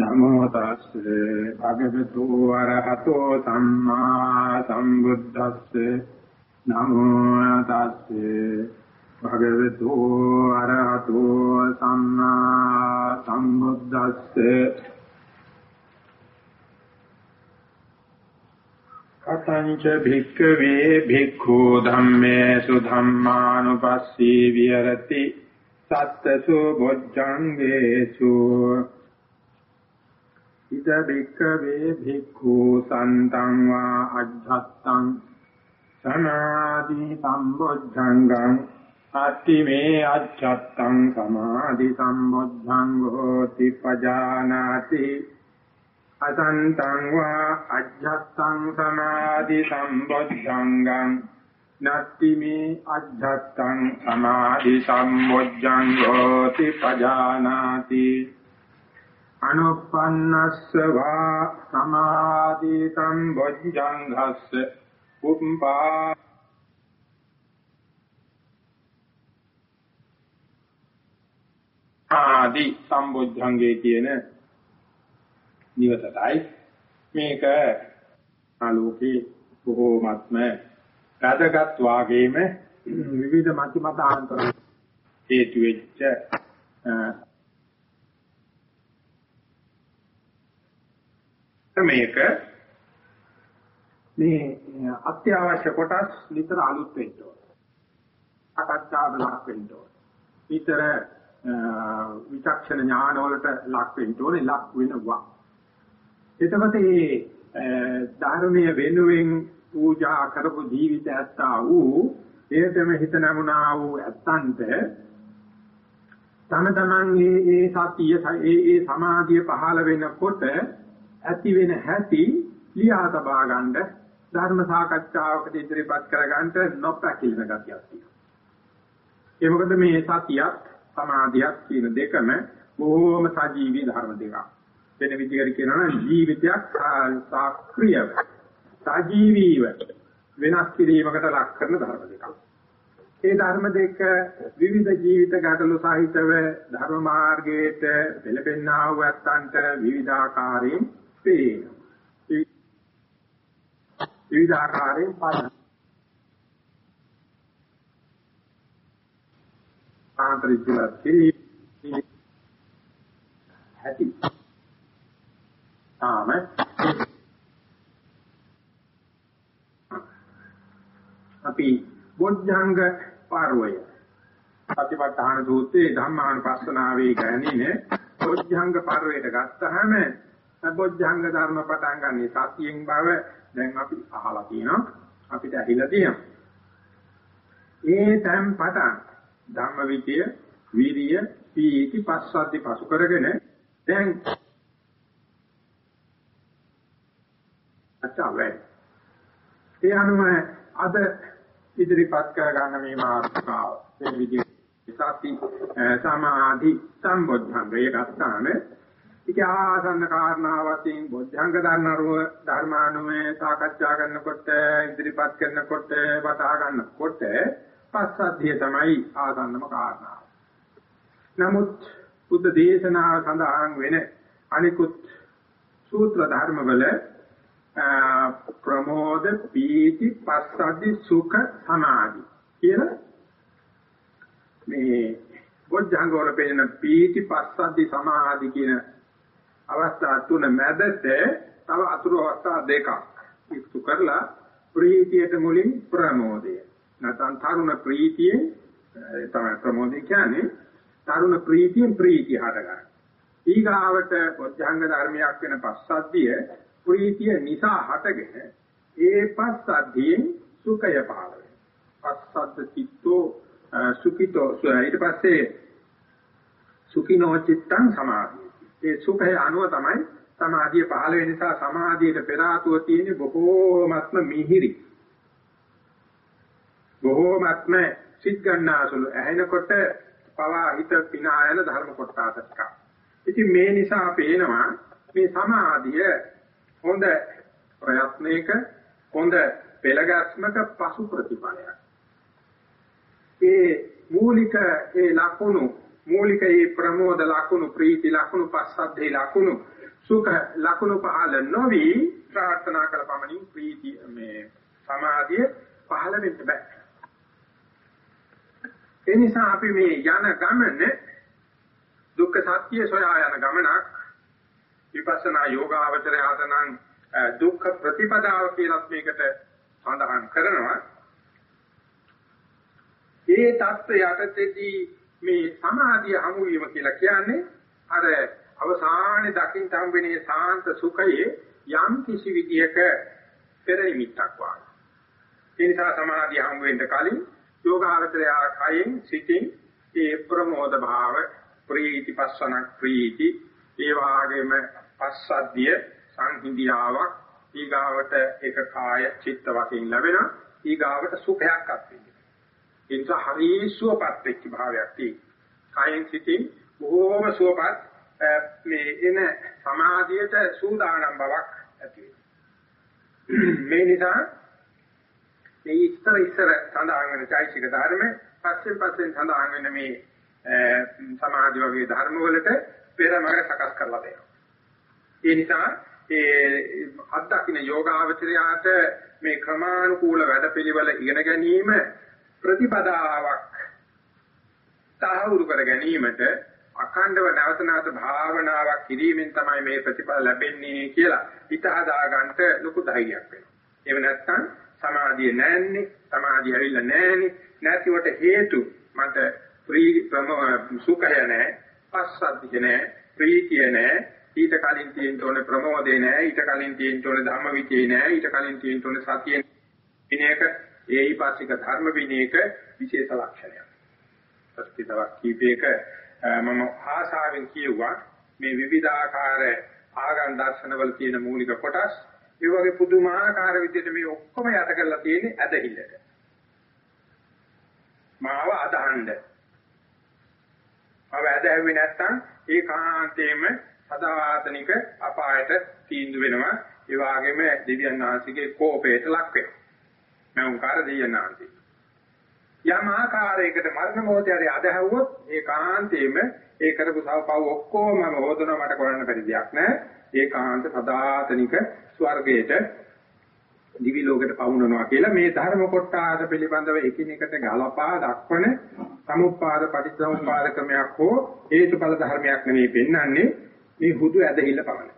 නමෝ තස්සේ භගවතු වරහතෝ සම්මා සම්බුද්දස්සේ නමෝ තස්සේ භගවතු වරහතෝ සම්මා සම්බුද්දස්සේ කතංච භික්ඛවේ භික්ඛු ධම්මේසු ධම්මානුපස්සී විහෙරති සත්තසු බොජ්ජංගේසු ඉද බික්කවේ භික්ඛු සන්තං වා අජ්ජත්තං සමාධි සම්බොද්ධංගං අත්ති මේ අජ්ජත්තං සමාධි සම්බොද්ධංගෝ තිපජානාති අසන්තං වා අජ්ජත්තං සමාධි සම්බොද්ධංගං නත්ති මේ අජ්ජත්තං සමාධි සම්බොද්ධංගෝ තිපජානාති අනුප්පන්නස්ස වා සමාධි සම්බොජ්ජංඝස්ස උප්පා ආදි සම්බොජ්ජංගේ කියන නිවතයි මේක ආලෝකේ බොහෝමත්ම රදගත් වාගේම විවිධ මත මතාන්තර හේතු වෙච්ච මේක මේ අත්‍යවශ්‍ය කොටස් නිතර අලුත් වෙන්න ඕන. අකච්ඡාව ලක් වෙන්න ඕන. නිතර විචක්ෂණ ඥාන වලට ලක් වෙන්න ඕනේ ලක් වෙනවා. එතකොට මේ ධර්මයේ වෙනුවෙන් පූජා කරපු ජීවිත ඇත්තා වූ එයටම හිත නමුනා වූ ඇත්තන්ට තම තමන්ගේ ඒ සතිය ඒ ඒ සමාධිය පහළ වෙනකොට ඇති වෙන හැටි ලියා තබා ගන්න ධර්ම සාකච්ඡාවකට ඉදිරිපත් කර ගන්නට නොපැකිලෙන ගතියක් තියෙනවා. ඒ මොකද මේ සතියක් සමාධියක් කියන දෙකම බොහෝම සජීවී ධර්ම දෙකක්. වෙන විදිහකට කියනවා නම් ජීවිතයක් සක්‍රියව සජීවීව වෙනස් කිරීමකට ලක් කරන ධර්ම දෙකක්. ඒ ධර්ම දෙක විවිධ ජීවිත ගැටලු සහිතව ධර්ම මාර්ගයට පෙළපෙන්නා වූ ඇත්තන්ට විවිධාකාරයෙන් පේනවා. විවිධ ආකාරයෙන් පාන. ආන්තරිකලති ඇති. ආම අපි බොද්ධංග පාරවය සතිපට්ඨාන සූත්‍රයේ ධම්මානුපස්සනාවේ ගැනීම බොද්ධංග පාරවයට ගත්තාම සබොජ්ජංග ධර්ම පටන් ගන්න සතියෙන් බව දැන් අපි අහලා තියෙනවා. අපිට ඇහිලා තියෙනවා. ඒ තැන් පටන් ධම්මවිචය වීරිය පීති පස්සද්ධි පසු කරගෙන දැන් අචාවේ ඒ අනුව අද ඉදිරිපත් කර ගන්න මේ මාතෘකාව. මේ විදිහට සති සමාධි සම්බොධ්‍යංගය ගත්තාම ඒක ආසන්න කාරණා වශයෙන් බොද්ධංග ධර්මරුව ධර්මානුමය සාකච්ඡා කරනකොට ඉදිරිපත් කරනකොට වටහා ගන්නකොට පස්සද්ධිය තමයි ආසන්නම කාරණාව. නමුත් බුද්ධ දේශනාව සඳහන් වෙන අනිකුත් සූත්‍ර ධර්මවල ප්‍රමෝද පීති පස්සද්ධි සුඛ සමාධි කියලා මේ බොද්ධංග වල පෙන්නන පීති පස්සද්ධි සමාධි කියන අවස්ථා තුන මැදට තව අතුරු අවස්ථා දෙකක් ඉක්තු කරලා ප්‍රීතියට මුලින් ප්‍රමෝදය නැත්නම් තරුණ ප්‍රීතිය තමයි ප්‍රමෝදය කියන්නේ තරුණ ප්‍රීතියෙන් ප්‍රීතිය හටගන්න. ඊගාවට බොද්ධංග ධර්මයක් වෙන පස්සද්ධිය ප්‍රීතිය නිසා හටගෙන ඒ පස්සද්ධියෙන් සුඛය පහළ වෙනවා. පස්සද්ද චිත්තෝ සුඛිතෝ ඊට පස්සේ සුඛිනෝ චිත්තං සමාධි ඒ සුඛය අනුව තමයි සමාධිය පහළ වෙන නිසා සමාධියට පෙර ආතුව තියෙන බොහෝමත්ම මිහිරි බොහෝමත්ම සිත් ගන්නාසුළු ඇහෙනකොට පවා හිත පිනායන ධර්ම කොටසක්. ඉතින් මේ නිසා පේනවා මේ සමාධිය හොඳ ප්‍රයත්නයක හොඳ පෙළගස්මක පසු ප්‍රතිඵලයක්. ඒ මූලික ඒ ලක්ෂණ මූලික ඒ ප්‍රමෝද ලකුණු ප්‍රීති ලකුණු පස්සද්ධේ ලකුණු සුඛ ලකුණු පහළ නොවි ප්‍රාර්ථනා කළ පමණින් ප්‍රීතිය මේ සමාධිය පහළ වෙන්න බෑ. ඒ නිසා අපි මේ යන ගමන දුක්ඛ සත්‍ය සොයා යන ගමනක් විපස්සනා යෝගාවචරයට නම් දුක්ඛ ප්‍රතිපදාව කියලා මේකට සඳහන් කරනවා. ඒ தත්ත්වය යටතේදී මේ සමාධිය හමු වීම කියලා කියන්නේ අර අවසානයේ දකින් තම්බෙනේ සාන්ත සුඛයේ යම් කිසි විදියක පෙර නිමිත්තක් වාගේ. ඒ නිසා සමාධිය හමු වෙන්න කලින් යෝගාවචරය කයෙන් සිතින් ඒ ප්‍රමෝද භාව ප්‍රීති පස්සන ප්‍රීති ඒ වාගේම පස්සද්ධිය සංහිඳියාවක් ඊගාවට ඒක කාය චිත්ත වශයෙන් ලැබෙනවා ඊගාවට සුඛයක් අත්විඳිනවා ඒ නිසා හරි සුවපත් වෙච්ච භාවයක් තියෙනවා කායෙන් සිතින් බොහෝම සුවපත් මේ එන සමාධියට සූදානම් බවක් ඇති මේ නිසා මේ ඉස්තර ඉස්සර සඳහන් වෙන চৈতසික ධර්ම පස්සෙන් පස්සෙන් සඳහන් වෙන මේ සමාධි වගේ ධර්ම වලට පෙරමග සකස් කරලා දෙනවා. ඒ නිසා ඒ අත්දකින්න යෝගාවචරයාට මේ ක්‍රමානුකූල වැඩපිළිවෙල ඉගෙන ගැනීම ප්‍රතිපදාවක් තහවුරු කර ගැනීමට අඛණ්ඩව නැවත නැවත භාවනාවක් කිරීමෙන් තමයි මේ ප්‍රතිඵල ලැබෙන්නේ කියලා හිත හදා ගන්නට ලොකු ධෛර්යයක් වෙනවා. එහෙම නැත්නම් සමාධිය නැන්නේ, සමාධිය ඇවිල්ලා නැන්නේ, නැතිවට හේතු මට ප්‍රී සුඛය නැහැ, පස්සද්ධිය නැහැ, ප්‍රීතිය නැහැ, ඊට කලින් තියෙන්න ඕනේ ප්‍රමෝදේ නැහැ, ඊට කලින් තියෙන්න ඕනේ ධම්මවිචේ නැහැ, ඊට කලින් තියෙන්න ඕනේ සතිය. විනයක ඒහිපාසික ධර්ම විනයක විශේෂ ලක්ෂණයක්. ප්‍රතිදවක් කීපයක මම ආසාවෙන් කියුවා මේ විවිධාකාර ආගම් දර්ශනවල තියෙන මූලික කොටස් ඒ වගේ පුදුමාකාර විදිහට මේ ඔක්කොම යට කරලා තියෙන්නේ ඇදහිල්ලට. මාව අදහන්න. අව ඇදහැව්වේ නැත්තම් ඒ කාන්තේම සදාතනික අපායට තීන්දුව වෙනවා. ඒ වගේම දෙවියන් වහන්සේගේ කෝපයට ලක් වෙනවා. මම උන්කාර දෙවියන් වහන්සේ. යම් ආකාරයකට මරණ මොහොතේ හරි අදහවුවොත් ඒ කාන්තේම ඒ කරපු සවපව ඔක්කොම මම හොදනවා මට කරන්න බැරි දෙයක් නෑ ඒ කාන්ත සදාතනික ස්වර්ගයට දිවි ලෝකයට පවුනනවා කියලා මේ ධර්ම කොටාද පිළිබඳව එකිනෙකට ගලපා දක්වන සමුප්පාද පටිච්චසමුප්පාද ක්‍රමයක් හෝ හේතුඵල ධර්මයක් නෙමෙයි පෙන්වන්නේ මේ හුදු ඇදහිල්ල පමණයි.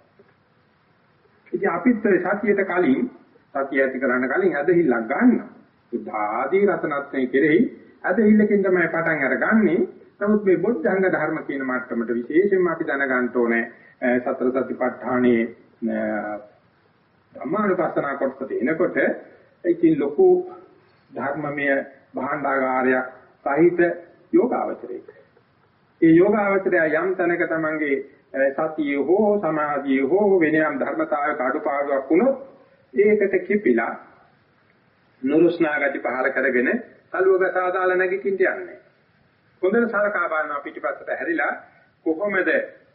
ඉතින් අපිත් සතියට කලින් සතිය ඇති කරන්න කලින් ඇදහිල්ලක් ගන්නවා. බුද්ධ ආදී රතනත්‍රය කෙරෙහි ඇදහිල්ලකින් තමයි පටන් අරගන්නේ. නමුත් මේ බොද්ධංග ධර්ම කියන මට්ටමට විශේෂයෙන්ම අපි දැනගන්න ඕනේ සතර සතිපට්ඨානයේ ධර්මානුපස්සනා කොටස එනකොට ඒකින් ලොකු ධර්මමය භාණ්ඩාගාරයක් සහිත යෝගාවචරයක. ඒ යෝගාවචරය යම් තැනක තමන්ගේ සතිය හෝ සමාධිය හෝ වෙන යම් ධර්මතාවයක අඩුපාඩුවක් වුණොත් ඒකට කිපිලා නුරුස්නා ගති පහල කරගෙන සලුවක සාදාලා නැගිටින්න යන්නේ. හොඳට සලකා බලනවා පිටිපස්සට හැරිලා කොහොමද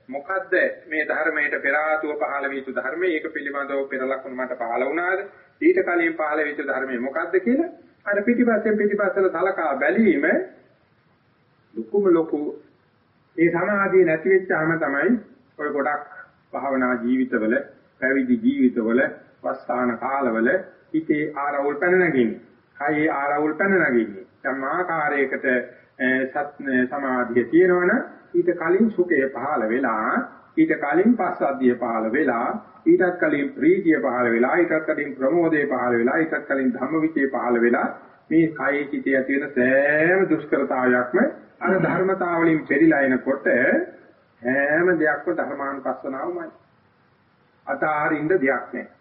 මොකද්ද මේ ධර්මයට පෙර ආතුව පහළ වී යුතු ධර්මයේ ඒක පිළිබඳව පෙර ලක්ෂණ මට පහළ වුණාද ඊට කලින් පහළ වී යුතු ධර්මයේ මොකද්ද කියලා අර පිටිපස්සෙන් පිටිපස්සට සලකා බැලීම ලොකුම ලොකු ඒ සමාධිය නැති වෙච්චාම තමයි ඔය ගොඩක් භාවනා ජීවිතවල පැවිදි ජීවිතවල වස්තාන කාලවල හිතේ ආරවුල් පැන නැගින්නේ. කයේ ආරවුල් පැන නැගින්නේ. සමාකාරයකට සත් සමාධිය තියෙනවනම් ඊට කලින් සුඛය පහළ වෙලා ඊට කලින් පස්සද්ධිය පහළ වෙලා ඊටත් කලින් ප්‍රීතිය පහළ වෙලා ඊටත් කලින් ප්‍රමෝදය පහළ වෙලා ඊටත් කලින් ධම්මවිචේ පහළ වෙලා මේ කයේ චිතය තියෙන සෑම දුෂ්කරතාවයක්ම අර ධර්මතාවලින් පෙරිලා එනකොට හැම දෙයක්ම ධර්මානුපස්සනාවමයි අතාරින්න දෙයක් නැහැ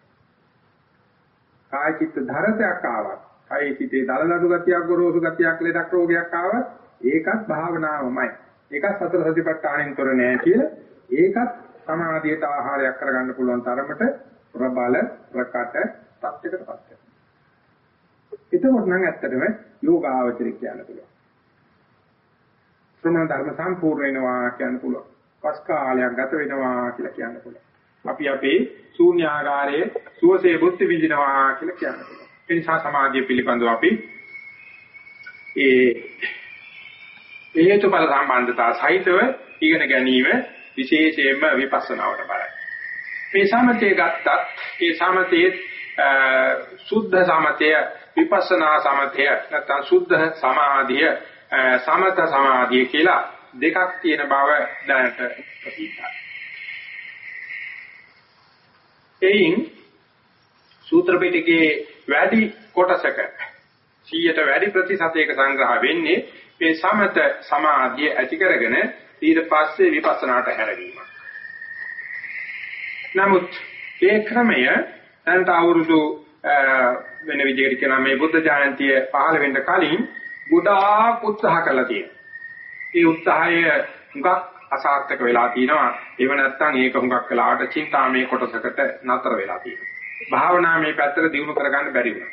කාය චිත්ත ධරතයක් ආවත්, කායේ සිටේ දලනඩු ගතියක්, ගොරෝසු ගතියක්, ලෙඩක් රෝගයක් ආවත් ඒකත් භාවනාවමයි. ඒකත් සතර සතිපට්ඨානෙන් තොර නෑ කියලා ඒකත් සමාධියට ආහාරයක් කරගන්න පුළුවන් තරමට ප්‍රබල ප්‍රකට තත්යකටපත් වෙනවා. එතකොට නම් ඇත්තටම යෝගාවචරය කියන්න පුළුවන්. ශ්‍රමණ ධර්ම සම්පූර්ණ වෙනවා කියන්න පුළුවන්. පස් කාලයක් ගත වෙනවා කියලා කියන්න පුළුවන්. අපි අපේ ශූන්‍යාකාරයේ සුවසේ බුද්ධ විඳිනවා කියලා කියනවා. ඒ නිසා සමාධිය පිළිබඳව අපි ඒ හේතුඵල සම්බන්ධතා සහිතව ඉගෙන ගැනීම විශේෂයෙන්ම විපස්සනාවට බලයි. මේ සමතේ ගත්තත් ඒ සමතේ සුද්ධ සමතය විපස්සනා සමතය නැත්නම් සුද්ධ සමාධිය සමත සමාධිය කියලා දෙකක් තියෙන බව දැනට ප්‍රතිපදයි. එයින් සූත්‍ර පිටකයේ වැඩි කොටසක 100ට වැඩි ප්‍රතිශතයක සංග්‍රහ වෙන්නේ මේ සමත සමාධිය ඇති කරගෙන ඊට පස්සේ විපස්සනාට හැරවීම. නමුත් ඒ ක්‍රමය දැනට අවුරුදු වෙන විදිහකට කියනවා මේ බුද්ධ ජයන්තිය පහළ වෙන්න කලින් ගොඩාක් උත්සාහ කළා තියෙනවා. ඒ උත්සාහය හුඟක් අසාර්ථක වෙලා තිනවා. ඒව නැත්තම් ඒක හුඟක් වෙලාවට චින්තාමය කොටසකට නතර වෙලා තියෙනවා. භාවනා මේ පැත්තට දියුණු කරගන්න බැරි වුණා.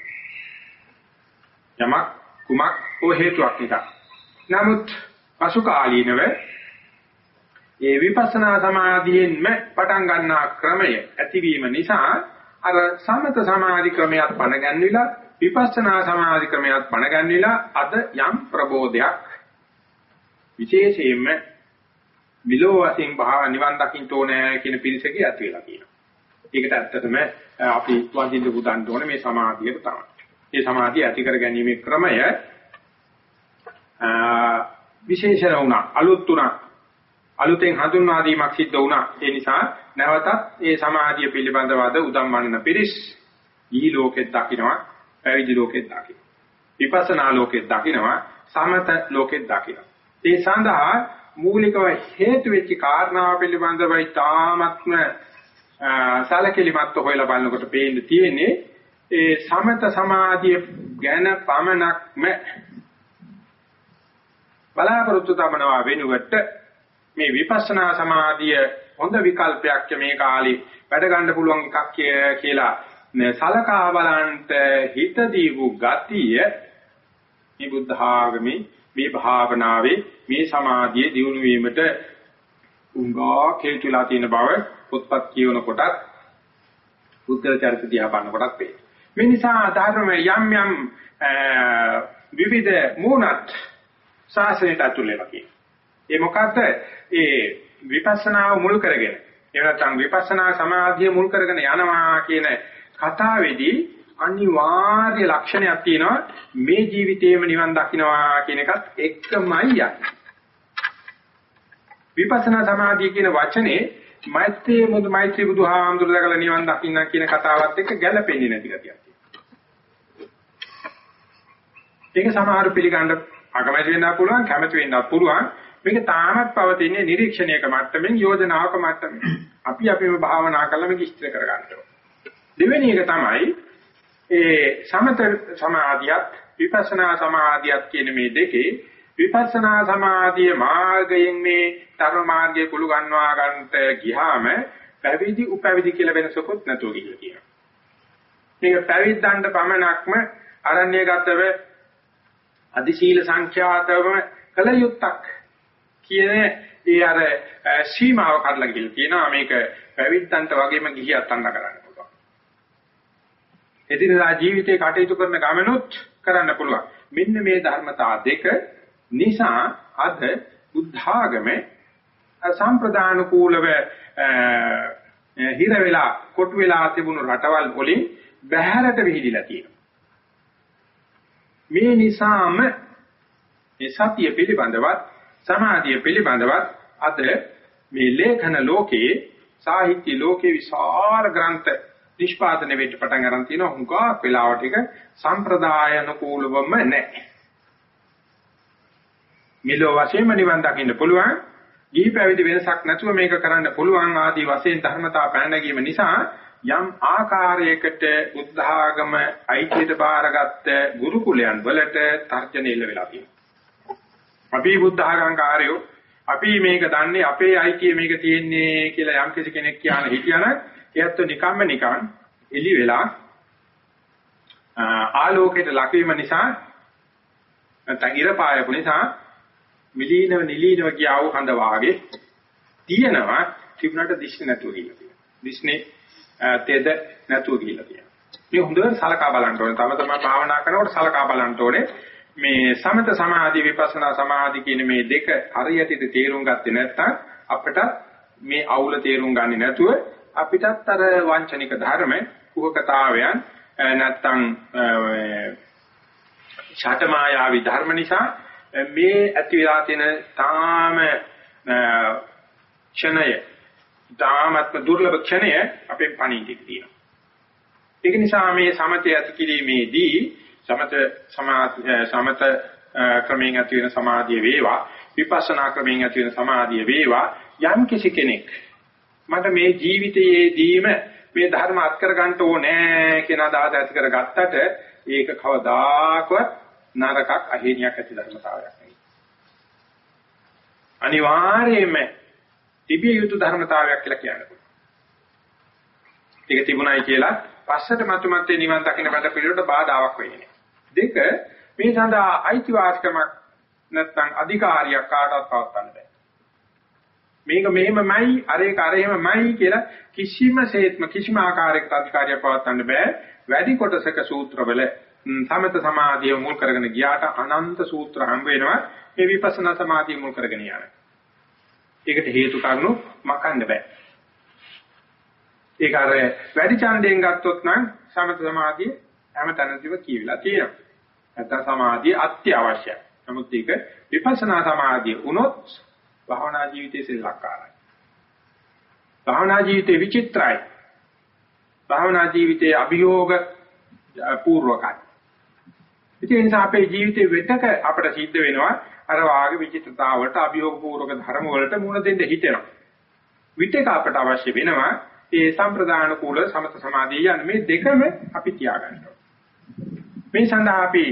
යමක් කුමක් හෝ හේතුවක් නිසා. නමුත් පසු කාලීනව ඒ විපස්සනා සමාධියෙන්ම පටන් ගන්නා ක්‍රමය ඇතිවීම නිසා අර සමත සමාධි ක්‍රමයක් පණ ගැන්විලා විපස්සනා සමාධි ක්‍රමයක් පණ ගැන්විලා අද යම් ප්‍රබෝධයක් විශේෂයෙන්ම විලෝ වශයෙන් භාව නිවන් දකින්න ඕනේ කියන පිරිසකේ ඇති වෙලා තියෙනවා. ඒකට ඇත්තටම අපි වඳින්න පුදන්න ඕනේ මේ සමාධියට තමයි. මේ සමාධිය ඇති කර ගැනීමේ ක්‍රමය විශේෂණ වුණා අලුත් වුණා අලුතෙන් හඳුන්වා දීමක් සිද්ධ වුණා ඒ නිසා නැවතත් මේ සමාධිය පිළිබඳව අද උදම්මන්න පිරිස් ඊ ලෝකෙත් දකින්නවා පැවිදි ලෝකෙත් දකින්නවා විපස්සනා ලෝකෙත් දකින්නවා සමත ලෝකෙත් දකින්නවා ඒ සඳහා මූලිකව හේතු වෙච්ච කාරණාව පිළිබඳව ඉතාමත්ම සලකලිමත් හොයලා බලනකොට පේන්න තියෙන්නේ ඒ සමත සමාධිය ගැන පමණක්ම බලාපොරොත්තු තමනවා වෙනුවට මේ විපස්සනා සමාධිය හොඳ විකල්පයක් මේ කාලේ වැඩ ගන්න පුළුවන් එකක් කියලා සලකා බලන්ට හිත දීපු ගතිය මේ බුද්ධ ආගමේ මේ භාවනාවේ මේ සමාධියේ දියුණු වීමට උංගා හේතුලා තියෙන බව පොත්පත් කියවන කොටත් බුද්ධ චරිත දිහා බලන කොටත් පේනවා. මේ නිසා ධර්ම යම් යම් විවිධ මූණත් ශාසනයට ඇතුළේලා කියනවා. ඒ මොකද්ද? ඒ විපස්සනාව මුල් කරගෙන එහෙම නැත්නම් විපස්සනා සමාධිය මුල් කරගෙන යනවා කියන කතාවේදී අනිවාර්ය ලක්ෂණයක් තියෙනවා මේ ජීවිතේම නිවන් දකින්නවා කියන එකත් එක්කමයි යන්නේ. විපස්සනා සමාධිය කියන වචනේ මෛත්‍රී මුදු මෛත්‍රී බුදුහාමුදුර දකලා නිවන් දකින්න කියන කතාවත් එක්ක ගැළපෙන්නේ නැති ගතියක් තියෙනවා. ඒක සමහර පිළිගන්න අකමැති වෙන්න පුළුවන් කැමැති වෙන්නත් පුළුවන් මේක තාමත් පවතින්නේ නිරීක්ෂණයක මට්ටමින් යෝජනාවක මට්ටමින් අපි අපිම භාවනා කළා මේක ඉස්තර කරගන්න ඕනේ දෙවෙනි එක තමයි ඒ සමත සමාධියත් විපස්සනා සමාධියත් කියන මේ දෙකේ විපස්සනා සමාධිය මාර්ගයෙන් මේ ධර්ම මාර්ගයේ කුළු ගන්නවා ගන්නට ගියාම පැවිදි උපැවිදි කියලා වෙනසකුත් නැතුව කියලා කියනවා. මේක පැවිද්දන්ට පමණක්ම අරණ්‍යගතව අධිශීල සංඛ්‍යාතව කල යුත්තක් කියන ඒ අර සීමාව කඩලා කියලා කියනවා මේක පැවිද්දන්ට වගේම ගිහියත් අන්න කරන්න පුළුවන්. එදිනදා ජීවිතේ කටයුතු කරන ගමනොත් කරන්න පුළුවන්. මෙන්න මේ ධර්මතා දෙක නිසා අද බුද්ධාගමේ සම්ප්‍රදාන කූලව හිර වෙලා කොටු වෙලා තිබුණු රටවල් වලින් බැහැරට විහිදිලා තියෙනවා. මේ නිසාම මේ සතිය පිළිබඳවත් සමාධිය පිළිබඳවත් අද මේ ලේඛන ලෝකයේ සාහිත්‍ය ලෝකයේ විශාල ග්‍රන්ථ නිෂ්පාදනය වෙන්න පටන් ගන්න තියෙනවා හුඟා වෙලාවට එක සම්ප්‍රදායනුකූලවම නැහැ. මෙලෝ වශයෙන්ම නිවන් දකින්න පුළුවන් ගිහි පැවිදි වෙනසක් නැතුව මේක කරන්න පුළුවන් ආදී වශයෙන් ධර්මතා පැනනගීම නිසා යම් ආකාරයකට බුද්ධ ආගම අයිතියට බාරගත්ත ගුරුකුලයන් වලට තර්ජන ඉල්ල වෙලා තියෙනවා. අපි බුද්ධ ආගම්කාරයෝ අපි මේක දන්නේ අපේ අයිතිය මේක තියෙන්නේ කියලා යම් කෙනෙක් කියන හිටියනම් එයත් නිකම්ම නිකන් එලි වෙලා ආලෝකයට ලක්වීම නිසා නැත්නම් ඉර පායපු නිසා මිලීනව නිලීනව කියව හඳ වාගේ තියෙනවා තිබුණාට දිස්නේ නැතුව ගිහිල්ලා තියෙනවා. දිස්නේ තෙද නැතුව ගිහිල්ලා තියෙනවා. මේ හොඳට සලකා බලන්න ඕනේ. තම තමන් භාවනා කරනකොට සලකා බලන්න ඕනේ. මේ සමත සමාධි විපස්සනා සමාධි කියන මේ දෙක හරියට තේරුම් ගත්තේ නැත්නම් අපිට මේ අවුල තේරුම් ගන්නේ නැතුව අපිටත් අර වංචනික ධර්ම කුහකතාවයන් නැත්තම් ඡටමායාවි ධර්ම නිසා මේ ඇති වෙලා තියෙන තාම ක්ෂණය තාමත්ම දුර්ලභ ක්ෂණය අපේ පණිවිඩෙක තියෙනවා. ඒක නිසා මේ සමතය ඇති කිරීමේදී සමත සමත ක්‍රමයෙන් ඇති වෙන සමාධිය වේවා විපස්සනා ක්‍රමයෙන් ඇති වෙන සමාධිය වේවා යම් කිසි කෙනෙක් මට මේ ජීවිතයේදීම මේ ධර්ම අත් කර ගන්න ඕනේ කියන අදහස ඇති කරගත්තට ඒක කවදාකවත් නරකක් අහිණියක් ඇති ධර්මතාවයක් නෙවෙයි. අනිවාර්යයෙන්ම තිබිය යුතු ධර්මතාවයක් කියලා කියන්න පුළුවන්. ඒක තිබුණයි කියලා පස්සට මතුමත්තේ නිවන් දකින්න බඩ පිළිවෙලට බාධාවක් වෙන්නේ නැහැ. දෙක මේ සඳහා අයිතිවාසිකමක් නැත්නම් අධිකාරියක් කාටවත් පවත්වන්න බෑ. මේක මෙහෙමමයි අර ඒක අර එහෙමමයි කියලා කිසිම සේත්ම කිසිම ආකාරයකට අධිකාරියක් පවත්වන්න බෑ. වැඩි කොටසක සූත්‍රවල සමත සමාධිය මුල් කරගෙන ගියාට අනන්ත සූත්‍ර හම්බ වෙනවා මේ විපස්සනා සමාධිය මුල් කරගෙන යන. ඒකට හේතු කාරණු මකන්න බෑ. ඒක අර වැඩි ඡන්දයෙන් ගත්තොත් නම් සමත සමාධිය හැම තැනදීම කියවිලා තියෙනවා. නැත්නම් සමාධිය අත්‍යවශ්‍යයි. නමුත් ඒක විපස්සනා සමාධිය වුණොත් භාවනා ජීවිතයේ සෙල්ලක්කාරයි. භාවනා ජීවිතේ විචිත්‍රයි. භාවනා ජීවිතයේ අභියෝග පූර්වකයි. ඉතින් ඒ නිසා අපේ ජීවිතේ වෙතක අපිට සිද්ධ වෙනවා අර වාගේ විචිත්‍රතාවලට අභියෝග පූර්වක ධර්ම වලට මුහුණ දෙන්න හිතෙනවා. විතක අපට අවශ්‍ය වෙනවා ඒ සම්ප්‍රදාන කූල සමත සමාධිය යන මේ දෙකම අපි තියාගන්න මේ සඳහා අපි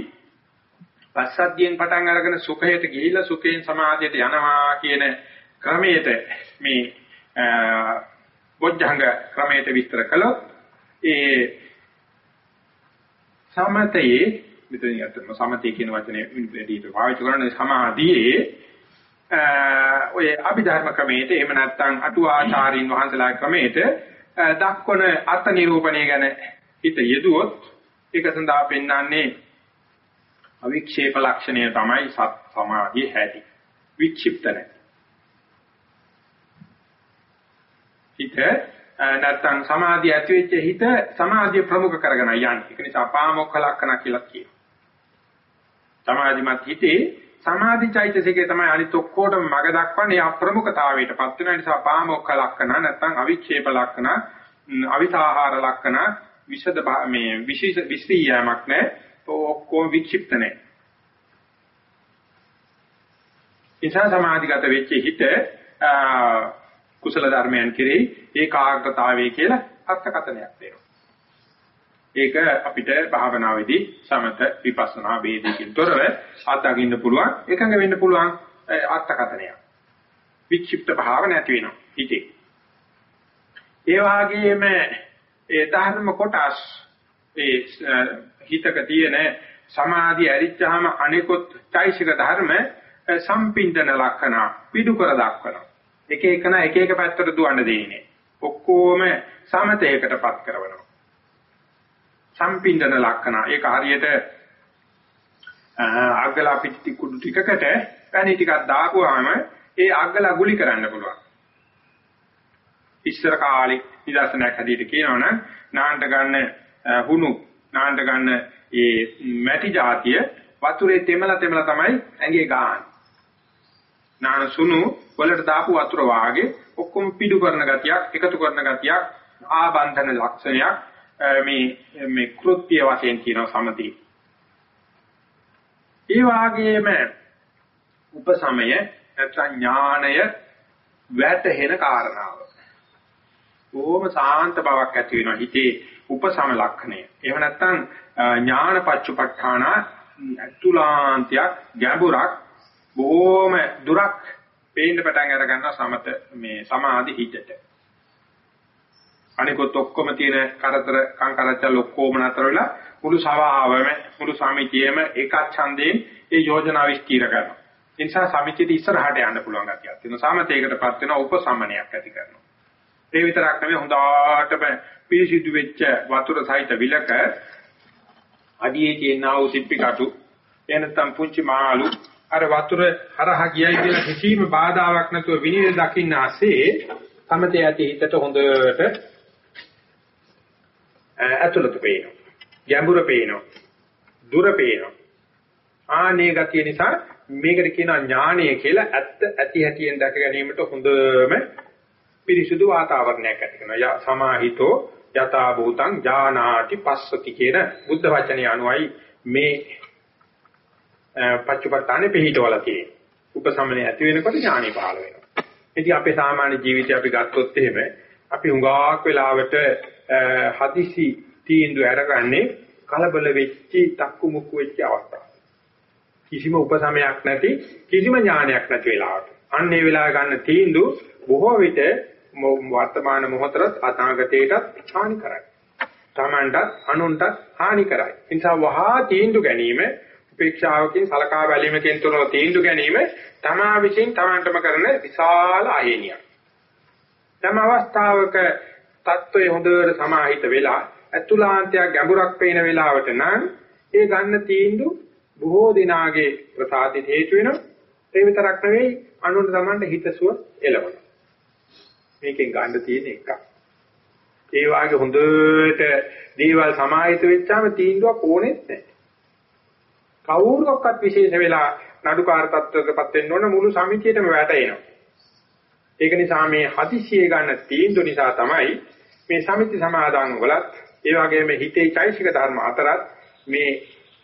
පස්සද්ධියෙන් පටන් අරගෙන සුඛයට ගිහිලා සුඛයෙන් සමාධියට යනවා කියන ක්‍රමයට මේ බොද්ධංග ක්‍රමයට විස්තර කළොත් ඒ සමතයේ මෙතන යත්තම සමතේ කියන වචනේ වැඩිට පාවිච්චි කරන සමාධියේ ඔය අභිධර්ම ක්‍රමයට එහෙම නැත්නම් අටුවාචාරින් වහන්සේලා ක්‍රමයට දක්වන අර්ථ නිරූපණය ගැන හිත යෙදුවොත් ඒක සඳහා පෙන්වන්නේ අවික්ෂේප ලක්ෂණය තමයි සත් සමාධිය හැටි. වික්ෂිප්ත නැහැ. හිත නැත්තම් සමාධිය ඇති වෙච්ච හිත සමාධිය ප්‍රමුඛ කරගෙන යන්නේ. ඒක නිසා පාමොක්ඛ ලක්ෂණ කියලා කියනවා. සමාධිමත් හිතේ සමාධි චෛතසිකේ තමයි අනිත් ඔක්කොටම මග දක්වන්නේ අප්‍රමුඛතාවයටපත් වෙන නිසා පාමොක්ඛ ලක්ෂණ නැත්තම් අවික්ෂේප ලක්ෂණ අවිසාහාර ලක්ෂණ විෂද මේ විශේෂ විශ්‍රීයමක් නැහැ ඔක්කොම වික්ෂිප්ත නැහැ. නිසා සමාධිගත වෙච්ච හිත කුසල ධර්මයන් කෙරෙහි ඒකාග්‍රතාවය කියලා අර්ථකථනයක් දෙනවා. ඒක අපිට භාවනාවේදී සමත විපස්සනා වේදකින් තොරව අත්දකින්න පුළුවන් එකඟ වෙන්න පුළුවන් අර්ථකථනයක්. වික්ෂිප්ත භාව නැති වෙනවා හිතේ. ඒ වගේම ඒ ධර්ම කොටස් ඒ හිතක තියෙන සමාධිය ඇරිච්චාම අනිකුත් චෛසික ධර්ම සම්පින්දන ලක්ෂණ පිටු කර දක්වනවා. එක එකන එක එක පැත්තට දුවන්න දෙන්නේ. ඔක්කොම සමතේකටපත් කරනවා. සම්පින්දන ලක්ෂණ ඒක හරියට අග්ගලා පිටි කුඩු ටිකකට පැණි ටිකක් දාපුවාම ඒ අග්ගලා ගුලි කරන්න පුළුවන්. ඉස්සර කාලේ නිදර්ශනයක් හැටියට කියනවනම් නාන්න ගන්න හුණු නාන්න ගන්න ඒ මැටි జాතිය වතුරේ තෙමලා තෙමලා තමයි ඇඟේ ගහන්නේ. නාන සුණු වලට දාපු වතුර වාගේ ඔක්කොම පිඩු කරන ගතියක් එකතු කරන ගතියක් ආබන්ධන ලක්ෂණයක් මේ මේ කෘත්‍ය වශයෙන් කියන සමති. ඒ වාගේම උපසමය නැත්නම් ඥාණය වැටහෙන කාරණාව. බොහොම සාන්ත බවක් ඇති වෙනවා හිතේ උපසම ලක්ෂණය. එහෙම නැත්නම් ඥානපච්චුපට්ඨාන අතුලාන්තයක් ගැඹුරක් බොහොම දුරක් පේන්න පටන් අර ගන්නවා සමත මේ සමාධි හිතට. අනිකොත් ඔක්කොම තියෙන කරතර කංකරච්චල් ඔක්කොම නතර වෙලා මුළු සභාවම මුළු සමිතියෙම එකක් ඡන්දයෙන් ඒ යෝජනා විස්තීර කරනවා. ඒ නිසා සමිතියට ඉස්සරහට යන්න පුළුවන් ගැතියක් තියෙනවා. සමතේකටපත් වෙන උපසමනයක් ඇති කරනවා. ඒ විතරක් නෙවෙයි හොඳටම පිරිසිදු වෙච්ච වතුර සහිත විලක අඩියේ තියෙනා වූ සිප්පි කටු එනතම් පුංචි මාළු අර වතුර හරහා ගියයි කියලා කිසිම බාධාවක් නැතුව විනිවිද දකින්න ASCII සමතේ ඇති හිතට හොඳට ඇතුළත පේනවා. ගැඹුර පේනවා. දුර පේනවා. ආනේ ගතිය නිසා මේකට කියනවා ඥානය කියලා ඇත්ත ඇති හැටියෙන් දැක ගැනීමට හොඳම පිරිසුදු වාතාවරණයක් ඇති කරනවා. සමාහිතෝ යථා භූතං ඥානාති පස්සති කියන බුද්ධ වචනේ අනුවයි මේ පච්චපට්ඨානේ පිළිහිටවලා තියෙන්නේ. උපසමනේ ඇති වෙනකොට ඥානෙ පහළ වෙනවා. ඉතින් අපේ සාමාන්‍ය ජීවිතය අපි ගත්තොත් එහෙම අපි හුඟක් වෙලාවට හදිසි තීන්දුව අරගන්නේ කලබල වෙච්චි තක්කු මුක්කු වෙච්ච අවස්ථාව. කිසිම උපසමයක් නැති කිසිම ඥානයක් නැති වෙලාවට. අන්න ඒ වෙලාව ගන්න තීන්දුව බොහෝ විට වර්තමාන මොහොතට අනාගතයටත් හානි කරයි. තමන්ටත් අනුන්ටත් හානි කරයි. ඒ නිසා වහා තීන්දු ගැනීම උපේක්ෂාවකින් සලකා බැලීමකින් තුනෝ තීන්දු ගැනීම තමා විසින් තමන්ටම කරන විශාල අහිණියක්. තම අවස්ථාවක தত্ত্বය හොඳට සමාහිත වෙලා අතුලාන්තයක් ගැඹුරක් පේන වෙලාවට නම් ඒ ගන්න තීන්දු බොහෝ දිනාගේ ප්‍රසාදිත හේතු වෙනවා. ඒ විතරක් නෙවෙයි අනුන්ට තමන්ට හිතසුව එළවනවා. මේකෙන් ගන්න තියෙන එකක්. ඒ වාගේ හොඳට දේවල් සමාහිත වෙච්චාම තීන්දුවක් ඕනෙත් නැහැ. කවුරුවක්වත් විශේෂ වෙලා නඩුකාර තත්ත්වයකටපත් වෙන්න ඕන මුළු සමිතියටම වැටෙනවා. ඒක නිසා මේ හදිසියේ ගන්න තීන්දුව නිසා තමයි මේ සමිති සමාදාන වලත් ඒ වගේම හිතේ චෛසික ධර්ම අතරත් මේ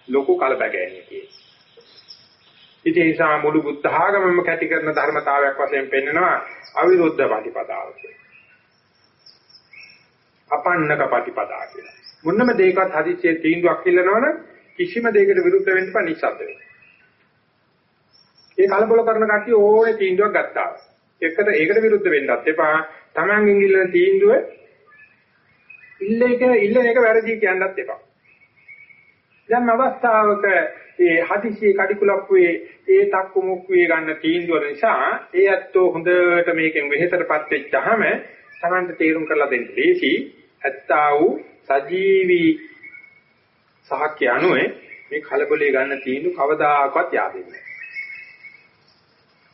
ලොකු කලබගෑනිය තියෙන්නේ. ඉතින් ඒ නිසා මුළු බුද්ධ ආගමම කැටි කරන ධර්මතාවයක් වශයෙන් පෙන්නනවා අවිරුද්ධ ප්‍රතිපදාව කියලා. අපන්නක ප්‍රතිපදා කියලා. මුන්නම දෙයකත් හදිස්සියේ තීන්දුවක් ඉල්ලනවනම් කිසිම දෙයකට විරුද්ධ වෙන්න බෑ නිස්සද්ද වෙන්න. ඒ කලබල කරන කට්ටිය ඕනේ තීන්දුවක් ගත්තා. ඒකට ඒකට විරුද්ධ වෙන්නත් එපා. Tamanගෙන් ඉල්ලන තීන්දුව ඉල්ල එක ඉල්ල එක වැරදි කියන්නත් එපා. දැන් අවස්ථාවක ඒ හදිසියේ කඩිකුලප්පුවේ ඒ තක්කු මුක්කුවේ ගන්න තීන්දුව නිසා ඒ ඇත්තෝ හොඳට මේකෙන් වෙහෙතරපත් වෙච්චාම Tamanට තීරුම් කරලා දෙන්න ලේසි. ඇත්තා වූ සජීවී සහක්‍ය අනුවේ මේ කලබලේ ගන්න තීන්දුව කවදාකවත් yaadෙන්නේ නැහැ.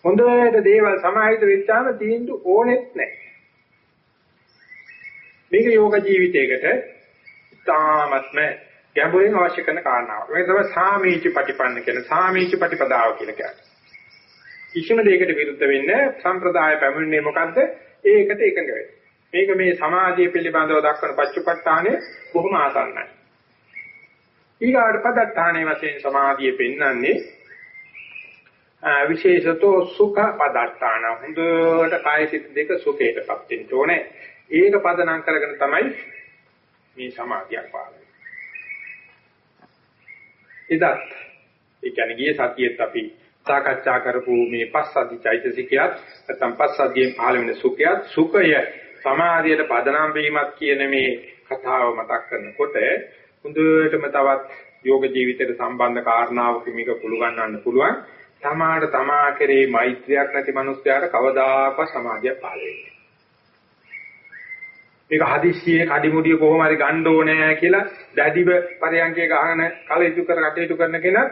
හොඳට දේවල් සමාහිත වෙච්චාම තීන්දුව ඕනෙත් නැහැ. මේක යෝග ජීවිතයකට තාමත්ම ගැඹුරින් අවශ්‍ය කරන කාරණාවක්. මේ තමයි සාමීච ප්‍රතිපන්න කියන සාමීච ප්‍රතිපදාව කියලා කියන්නේ. කිසිම දෙයකට විරුද්ධ වෙන්නේ සම්ප්‍රදාය පැමිණෙන්නේ මොකද්ද? ඒකට එකඟ වෙන්න. මේක මේ සමාජය පිළිබඳව දක්වන පච්චපට්ඨානේ බොහොම ආසන්නයි. ඊගාට පදත්තානේ වශයෙන් සමාධිය පෙන්වන්නේ විශේෂතෝ සුඛ පදත්තාන හොඳට කාය සිත් දෙක සුඛයටපත් වෙන්න ඕනේ. ඒක පදනම් කරගෙන තමයි මේ සමාධියක් පාලනය. එදත් ඒ කියන්නේ ගිය සතියේත් අපි සාකච්ඡා කරපු මේ පස්සද්ධි චෛතසිකයත් නැත්නම් පස්සද්ධියෙන් පහළ වෙන සුඛයත් සුඛය සමාධියට පදනම් වීමත් කියන මේ කතාව මතක් කරනකොට හොඳටම තවත් යෝග ජීවිතයට සම්බන්ධ කාරණාවක මේක පුළුගන්නන්න පුළුවන්. තමාට තමා කෙරේ මෛත්‍රියක් නැති මනුස්සයාට කවදාකවත් සමාධිය පහළ වෙන්නේ. මේක හදිස්සියේ කඩිමුඩිය කොහොම හරි ගන්න ඕනේ කියලා දැඩිව පරියන්කේ ගහන කලයුතු කර කටයුතු කරන කෙනා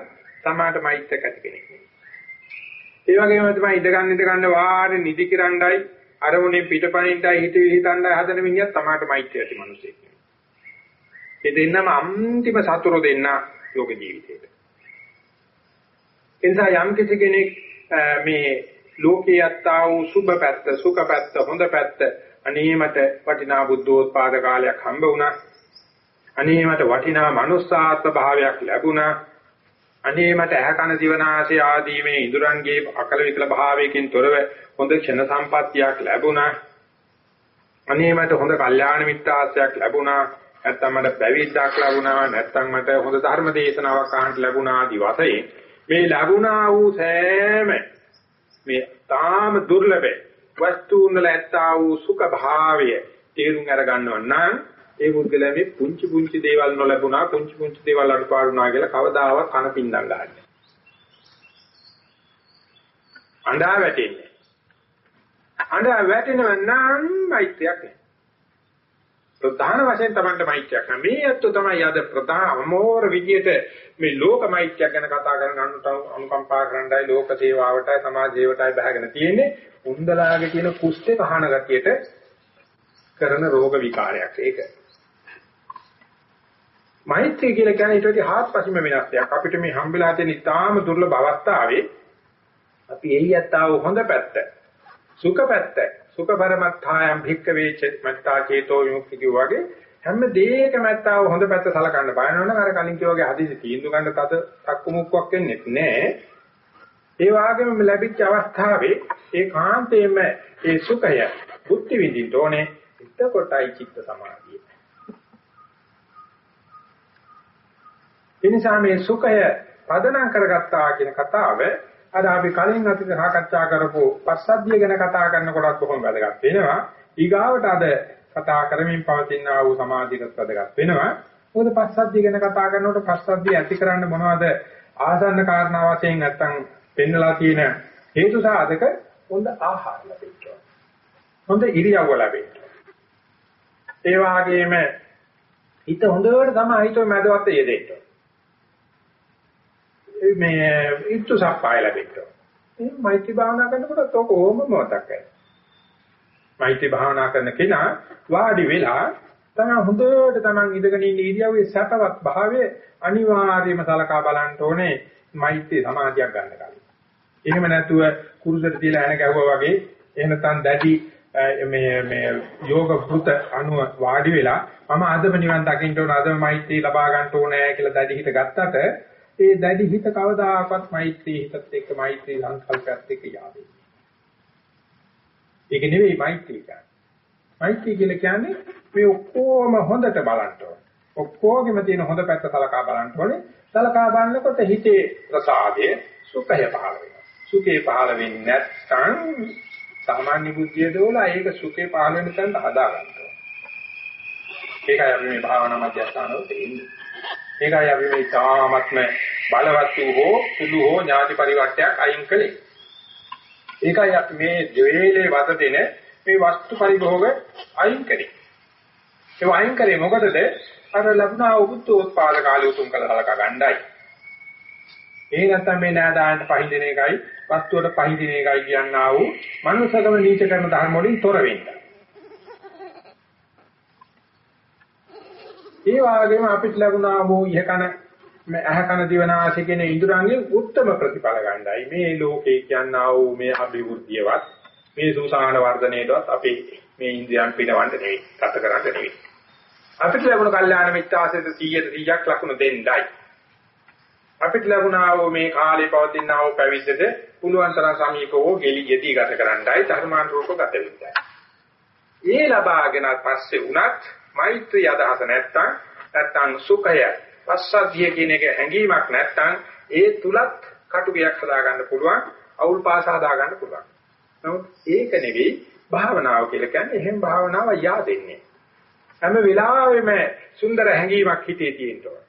තමාට මෛත්‍රියක් ඇති කෙනෙක්. ඒ වගේම තමයි ඉඳ ගන්න ඉඳ ගන්න වාරේ නිදි කිරණ්ඩයි අරමුණේ පිටපණින්ඩයි හිත විහිතණ්ඩයි හදන මිනිහත් තමාට මෛත්‍රිය ඇති මිනිසෙක්. ඒ දෙන්නම අන්තිම සතුරු දෙන්න යෝග ජීවිතේට. එනිසා යම් කිසි කෙනෙක් මේ ලෝකේ යත්තා වූ සුභ පැත්ත, සුඛ පැත්ත, හොඳ පැත්ත අනේ මට වටිනා බුද්ධෝත්පාද කාලයක් හම්බ වුණා. අනේ මට වටිනා මනුස්සාත්ම භාවයක් ලැබුණා. අනේ මට ඇහ කන දිවනාසය ආදී මේ ඉඳුරන්ගේ අකල විකල භාවයකින් තොරව හොඳ ක්ෂණ සම්පත්තියක් ලැබුණා. අනේ මට හොඳ කල්යාණ මිත්‍රාශ්‍රයක් ලැබුණා. නැත්තම් මට පැවිද්දක් ලැබුණා නැත්තම් මට හොඳ ධර්ම දේශනාවක් අහන්න ලැබුණා ආදි වශයෙන් මේ ලැබුණා වූ සෑම මේ තාම දුර්ලභ වස්තුන් වල ඇත්තා වූ සුඛ භාවය තේරුම් අර ගන්නව නම් ඒ පුද්ගලයා මේ පුංචි පුංචි දේවල් නොලැබුණා පුංචි පුංචි දේවල් අඩපාරුණා කියලා කවදාවත් කන පින්දම් ගන්නෑ. අඬා වැටෙන්නේ. අඬා වැටෙනව නම් මෛත්‍රියක් නෑ. ප්‍රධාන වශයෙන් Tamanට මෛත්‍රියක් නෑ. මේ ඇත්ත තමයි අද ප්‍රධාන අමෝර විදියට මේ ලෝක මෛත්‍රියක් ගැන කතා කරන අනුට අනුකම්පා කරන්නයි ලෝක සේවාවටයි සමාජ සේවයටයි බහගෙන තියෙන්නේ. උන්දලාගේ තියෙන කුස්තේ පහන ගතියට කරන රෝග විකාරයක් ඒක. මෛත්‍රිය කියලා කියන්නේ ඊට වඩා හාත්පසින්ම වෙනස් දෙයක්. අපිට මේ හම්බෙලා තියෙන ඉතාම දුර්ලභ අවස්ථාවේ අපි එළියත්තාව හොඳ පැත්ත, සුඛ පැත්ත, සුඛ පරමත්තායම් භික්කවේ චේත්මත්තා චේතෝ විමුක්ති වගේ හැම දෙයකම ඇත්තාව හොඳ පැත්ත සලකන්න බලනවනම් අර කලින් කිව්වා වගේ හදිසි තීන්දුව ගන්න තද තක්කුමුක්කක් වෙන්නේ නැහැ. ඒ වගේම ලැබිච්ච අවස්ථාවේ ඒ කාන්තේම ඒ සුඛය බුද්ධි විඳින්න ඕනේ. එතකොටයි චිත්ත සමාධිය. ඒ නිසා මේ සුඛය පදනම් කරගත්තා කියන කතාව අද අපි කලින් අති සාකච්ඡා කරපු පස්සද්ධිය ගැන කතා කරනකොටත් කොහොම වැදගත් වෙනවා. ඊගාවට අද කතා කරමින් පවතින ආ වූ සමාධියකට වැදගත් වෙනවා. මොකද පස්සද්ධිය ගැන කතා කරනකොට පස්සද්ධිය ඇති කරන්න මොනවද ආසන්න කාරණා වශයෙන් නැත්තම් පෙන්නලා තියෙන හේතු සාධක හොඳ ආහාර ලැබෙන්න. හොඳ ඉරියව්ව ලැබෙන්න. ඒ වගේම හිත හොඳට තමයි හිතුව මැදවත් යෙදෙන්න. මේ ඉත්තු සප්පාය ලැබෙන්න. මේ මෛත්‍රී භාවනා කරනකොට ඔක ඕම මොතක්යි. මෛත්‍රී භාවනා කරන කෙනා වාඩි වෙලා තමයි හොඳට තමන් ඉඳගෙන ඉන්න ඉරියව්වේ සැපවත් භාවයේ අනිවාර්යයෙන්ම සලකා බලන්න ඕනේ මෛත්‍රී සමාධියක් ගන්න කලින්. එහෙම නැතුව කුරුසට තියලා ඇන ගැහුවා වගේ එහෙම නැත්නම් දැඩි මේ මේ යෝග වෘත අනුව වාඩි වෙලා මම අදම නිවන් දකින්න ඕන අදම මෛත්‍රී ලබා ගන්න ඕනේ කියලා දැඩි හිත ගත්තට ඒ දැඩි හිත කවදාකවත් මෛත්‍රී හිතත් එක්ක මෛත්‍රී සංකල්පයත් එක්ක යාවේ. ඒක නෙවෙයි මෛත්‍රී කියන්නේ. මෛත්‍රී කියලා කියන්නේ මේ ඔක්කොම හොඳට බලන්න ඕනේ. ඔක්කොගෙම තියෙන හොඳ පැත්ත සලකා බලන්න ඕනේ. සලකා බලනකොට හිතේ ප්‍රසාදය සුඛය පහළ වෙනවා. සුඛේ පහළ වෙන්නේ නැත්නම් සාමාන්‍ය බුද්ධිය දෝලා ඒක සුඛේ පහළ වෙන තැනට හදා ගන්නවා. ඒකයි අපි මේ භාවනා මධ්‍යස්ථානවල තියෙන්නේ. ඒකයි අපි මේ තාමත්ම බලවත් වූ හෝ සුළු හෝ ඥාති පරිවර්තයක් අයින් කළේ. ඒකයි අපි මේ ද්වේලේ වත දෙන මේ වස්තු පරිභෝග අයින් කරේ. ඒ අයින් කරේ මොකටද? අර ලැබුණා උත්පාද කාලය උතුම් කළා ගන්නයි. ඒ නැත්තම් මේ නෑදායන්ට පහඳින එකයි වස්තුවට පහඳින එකයි කියනා වූ මනුස්සකම නීච කරන ධර්ම වලින් තොර වෙන්න. ඒ වගේම අපිට ලැබුණා වූ ඉහකන මේ අහකන දිවනාසය කියන ඉඳුරංගෙන් උත්තරම ප්‍රතිඵල ගන්නයි. මේ ලෝකේ කියනා වූ මේ අභිවෘද්ධියවත් මේ සූසාන වර්ධනයේවත් අපි මේ ඉන්ද්‍රියන් පිනවන්න නෙවෙයි ගත කරන්න නෙවෙයි. අපිට ලැබුණ කල්යාණ මිත්‍යාසයට 100ට 100ක් ලකුණු දෙන්නයි. අපිට ලැබුණා වූ මේ කාලේ පවතිනා වූ පැවිද්දට පුළුවන් තරම් සමීපව ගෙලි යෙදී ගත කරන්නයි ධර්මානුරූප ගත වෙන්නේ. ඒ ලබාගෙන පස්සේ උනත් මෛත්‍රී අදහස නැත්තම් නැත්තම් සුඛය පස්සද්ධිය කියන එක හැඟීමක් නැත්තම් ඒ තුලත් කටුකයක් හදාගන්න පුළුවන් අවුල් පාස හදාගන්න පුළුවන්. නමුත් ඒක නෙවෙයි භාවනාව කියලා කියන්නේ එහෙම භාවනාව yaadෙන්නේ. හැම වෙලාවෙම සුන්දර හැඟීමක් හිතේ තියෙන්න ඕන.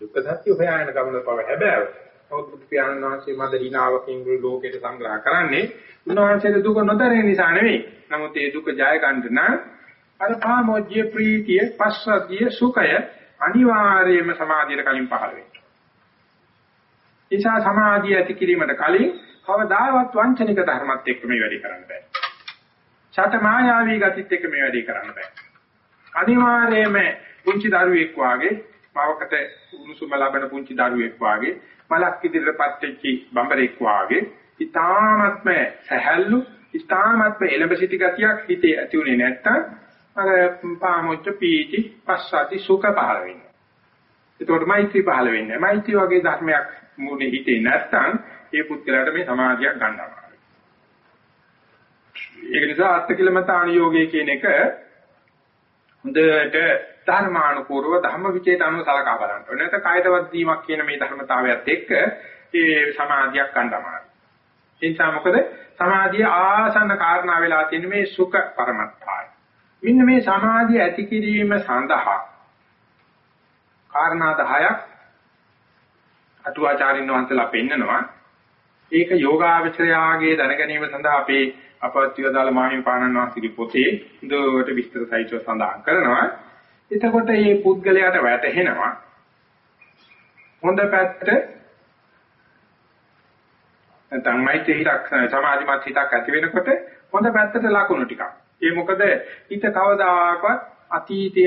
දුක්ඛ සත්‍ය හොයාගෙන ගමන බව හැබැයි නමුත් බුදු පියාණන් වහන්සේ මද හිණාවකින් ලෝකයට සංග්‍රහ කරන්නේ උන්වහන්සේට දුක නොදැනෙන නිසා නෙවෙයි. නමුත් ඒ දුක ජය ගන්න නම් අර කාමෝජ්‍ය ප්‍රීතිය, පස්සද්ධිය, සුඛය අනිවාර්යයෙන්ම සමාධියට කලින් පහළ වෙනවා. නිසා සමාධිය ඇති කිරීමට කලින් කවදාවත් වංචනික ධර්මත් එක්ක මේ වැඩි කරන්න බෑ. ඡත මායාවී ගතිත් එක්ක මේ වැඩි කරන්න බෑ. අනිවාර්යයෙන්ම පුංචි දරුවෙක් වාගේ, පවකට උණුසුම ලබන පුංචි දරුවෙක් වාගේ, මලක් ඉදිරියටපත් වෙච්ච බඹරෙක් වාගේ, ඊ타ත්ම සැහැල්ලු, ඊ타ත්ම එළඹ සිටි ගතියක් හිතේ ඇති උනේ නැත්තම් අර පාමොච්ච පීති පස්සති සුඛ පහළ වෙනවා. ඒතකොට මෛත්‍රී පහළ වෙන්නේ. මෛත්‍රී වගේ ධර්මයක් මූණේ හිතේ නැත්තම් ඒ පුද්ගලයාට මේ සමාධියක් ගන්නවා. ඒක නිසා අත්කිලමතාණ යෝගයේ කියන එක හොඳට ධර්මානුකූලව ධම්ම විචේත අනුව සලකා බලන්න ඕනේ. නැත්නම් කායදවත් දීමක් කියන මේ ධර්මතාවයත් එක්ක ඒ සමාධියක් ගන්නමාන. ඒ නිසා මොකද සමාධිය ආසන්න කාරණා වෙලා තියෙන මේ සුඛ පරමත්තාය. මෙන්න මේ සමාධිය ඇති කිරීම සඳහා කාරණා 10ක් අටුවාචාරින් වහන්සේලා පෙන්නනවා. ඒක යෝගාවචරයාගේ දැනගැනීම සඳහා අපේ අපත්‍ය දාල මාහිමිපාණන් වහන්සේගේ පොතේ දුවට විස්තර සහිතව සඳහන් කරනවා. එතකොට මේ පුද්ගලයාට වැටහෙනවා හොඳ පැත්ත නැත්නම් මෛත්‍රී හිතක් සමාධිමත් හිතක් ඇති වෙනකොට හොඳ පැත්තට ලකුණු ටිකක්. ඒ මොකද හිත කවදාකවත් අතීතය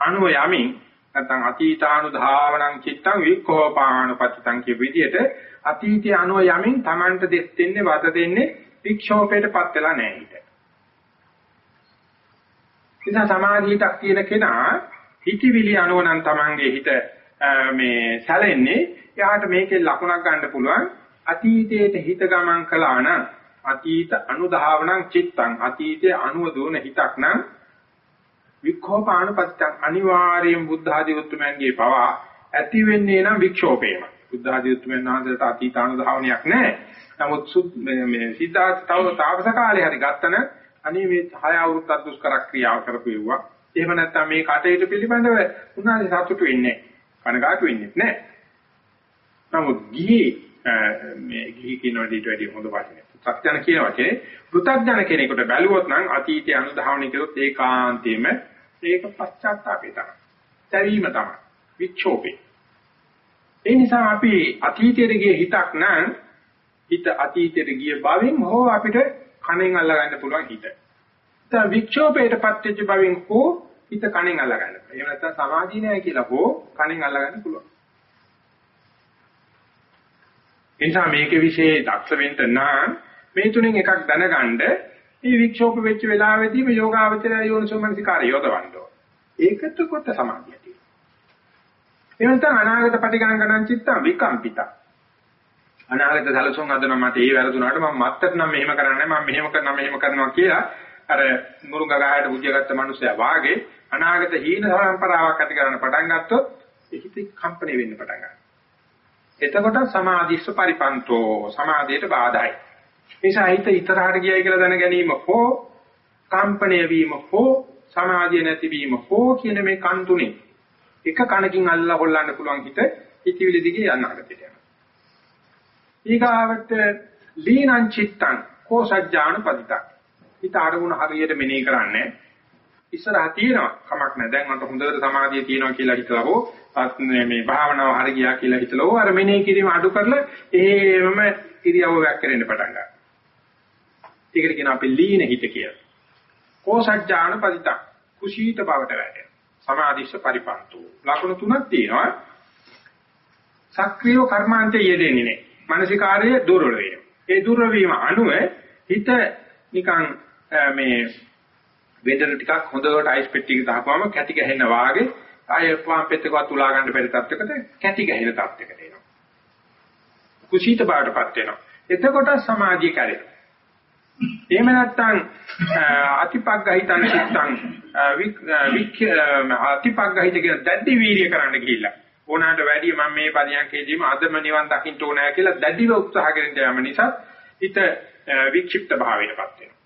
අනුව යමින් නැත්නම් අතීතානුධාවනං චිත්තං වික්ඛෝපානුපතිතං කිය විදිහට අතීතය අනුව යමින් Tamanට දෙස් දෙන්නේ වද දෙන්නේ වික්ෂෝපයටපත් වෙලා නැහැ හිත. ඉතින් සමාධියටක් තියෙන කෙනා හිතවිලි අනුව නම් Tamanගේ හිත මේ සැලෙන්නේ එයාට මේකේ ලකුණක් ගන්න පුළුවන් අතීතයට හිත ගමන් කළා නම් අතීත අනුධාවනං චිත්තං. අතීතයේ අනුව දුවන හිතක් නම් වික්ඛෝපානුපත්තං අනිවාර්යයෙන් බුද්ධ ආදී උතුමන්ගේ පවා ඇති වෙන්නේ නම් වික්ෂෝපේම. බුද්ධ ආදී උතුමන් වහන්සේට අතීත අනුධාවනයක් නැහැ. නමුත් මේ සිද්ධාර්ථ තව තාපස කාලේ හරි ගත්තන අනේ මේ 6 අවුරුද්දක් දුෂ්කර ක්‍රියාව කරපුවා එහෙම නැත්නම් මේ කටයුතු පිළිබඳව උන්වහන්සේ සතුටු වෙන්නේ කනගාටු වෙන්නේ නැහැ. නමුත් ගිහි මේ ගිහි කියන දෙයට වැඩි හොඳ වචනයක් සත්‍යන කියන වචනේ පෘථග්ජන කෙනෙකුට බැලුවොත් නම් අතීතය අනුධාවනය කළොත් ඒකාන්තයෙන්ම ඒක පශ්චාත්තාපේ තමයි. දැවීම තමයි. වික්ෂෝපේ. ඒ නිසා අපි අතීතයට ගිය හිතක් නම් හිත අතීතයට ගිය බවින් හෝ අපිට කණෙන් අල්ල ගන්න පුළුවන් හිත. දැන් වික්ෂෝපයට පත්වෙච්ච බවින් හෝ හිත කණෙන් අල්ල ගන්න. එහෙම නැත්නම් සමාධිය නෑ කියලා හෝ කණෙන් අල්ල ගන්න පුළුවන්. එනිසා මේකේ විශේෂ දක්ෂ වෙන්න නම් මේ තුනෙන් එකක් දැනගන්න මේ වික්ෂෝප වෙච්ච වෙලාවෙදීම යෝගාවචරය යෝනිසෝමනසිකාරය යොදවන්න ඕන. ඒකත් කොට සමාධිය තියෙනවා. එවනත අනාගත පටිගණකණං චිත්තං විකම්පිත. අනාගත සැලසුම් අදන මට ඒ වැරදුනාට මම මත්තර නම් මෙහෙම කරන්නේ මම මෙහෙම කරනවා මෙහෙම කරනවා කියලා අර මුරුඟ ගහයට බුද්ධියගත්ත මිනිස්සයා වාගේ අනාගත හීන සම්පරාවක් ඇති කරන්න පටන් ගත්තොත් හිත කම්පණය වෙන්න පටන් ගන්නවා. එතකොට සමාධිස්ස පරිපන්තෝ සමාධියට බාධායි. නිසා හිත ඉතරහට ගියයි කියලා දැන ගැනීම හෝ කම්පණය වීම හෝ සමාධිය නැතිවීම හෝ කියන මේ කන් තුනේ එක කනකින් අල්ලලා හොල්ලන්න පුළුවන් හිත හිතවිලි දිගේ යන්න හදට යනවා. ඊගාවට ලීනං චිත්තං කෝසජ්ජාන පදිතං. හිත අරමුණ හරියට මෙනෙහි කරන්නේ ඉස්සරහ තියෙනවා කමක් නැහැ. දැන් මට හොඳට සමාධිය තියෙනවා කියලා හිතලා හෝ මේ භාවනාව හරි ගියා කියලා හිතලා හෝ අර මෙනෙහි කිරීම අඩු කරලා එහෙමම ඉරියව්ව වැක් කරෙන්න පටන් ගන්නවා. ඒකට කියන අපි ලීන හිත කියලා. කෝසජ්ජාන පදිතං කුසීත බවට වැටෙන. සමාධිස්ස පරිපන්තු. ලක්ෂණ තුනක් තියෙනවා. සක්‍රියව කර්මාන්තයේ යෙදෙන්නේ නැහැ. මානසිකාර්යය දුර්වල වෙනවා. ඒ දුර්වල වීම අනුව හිත නිකන් මේ වෙදර ටිකක් හොඳට අයිස් පෙට්ටියක දාපුවම කැටි ගහන වාගේ ආය පාම් පෙත්තකවත් උලා ගන්න බැරි තත්යකට කැටි ගහන තත්යකට එනවා. කුසීත බවටපත් වෙනවා. එතකොට සමාධිය කැරෙනවා. එහෙම නැත්නම් අතිපග්ගහිතං චිත්තං වික්ඛ අතිපග්ගහිත කියන දැඩි වීර්ය කරන්න ගිහිල්ලා ඕනකට වැඩි මම මේ පරියන්කේදීම අදම නිවන් දකින්න ඕනෑ කියලා දැඩිව උත්සාහ කරන යාම නිසා හිත වික්ෂිප්ත භාවයටපත් වෙනවා.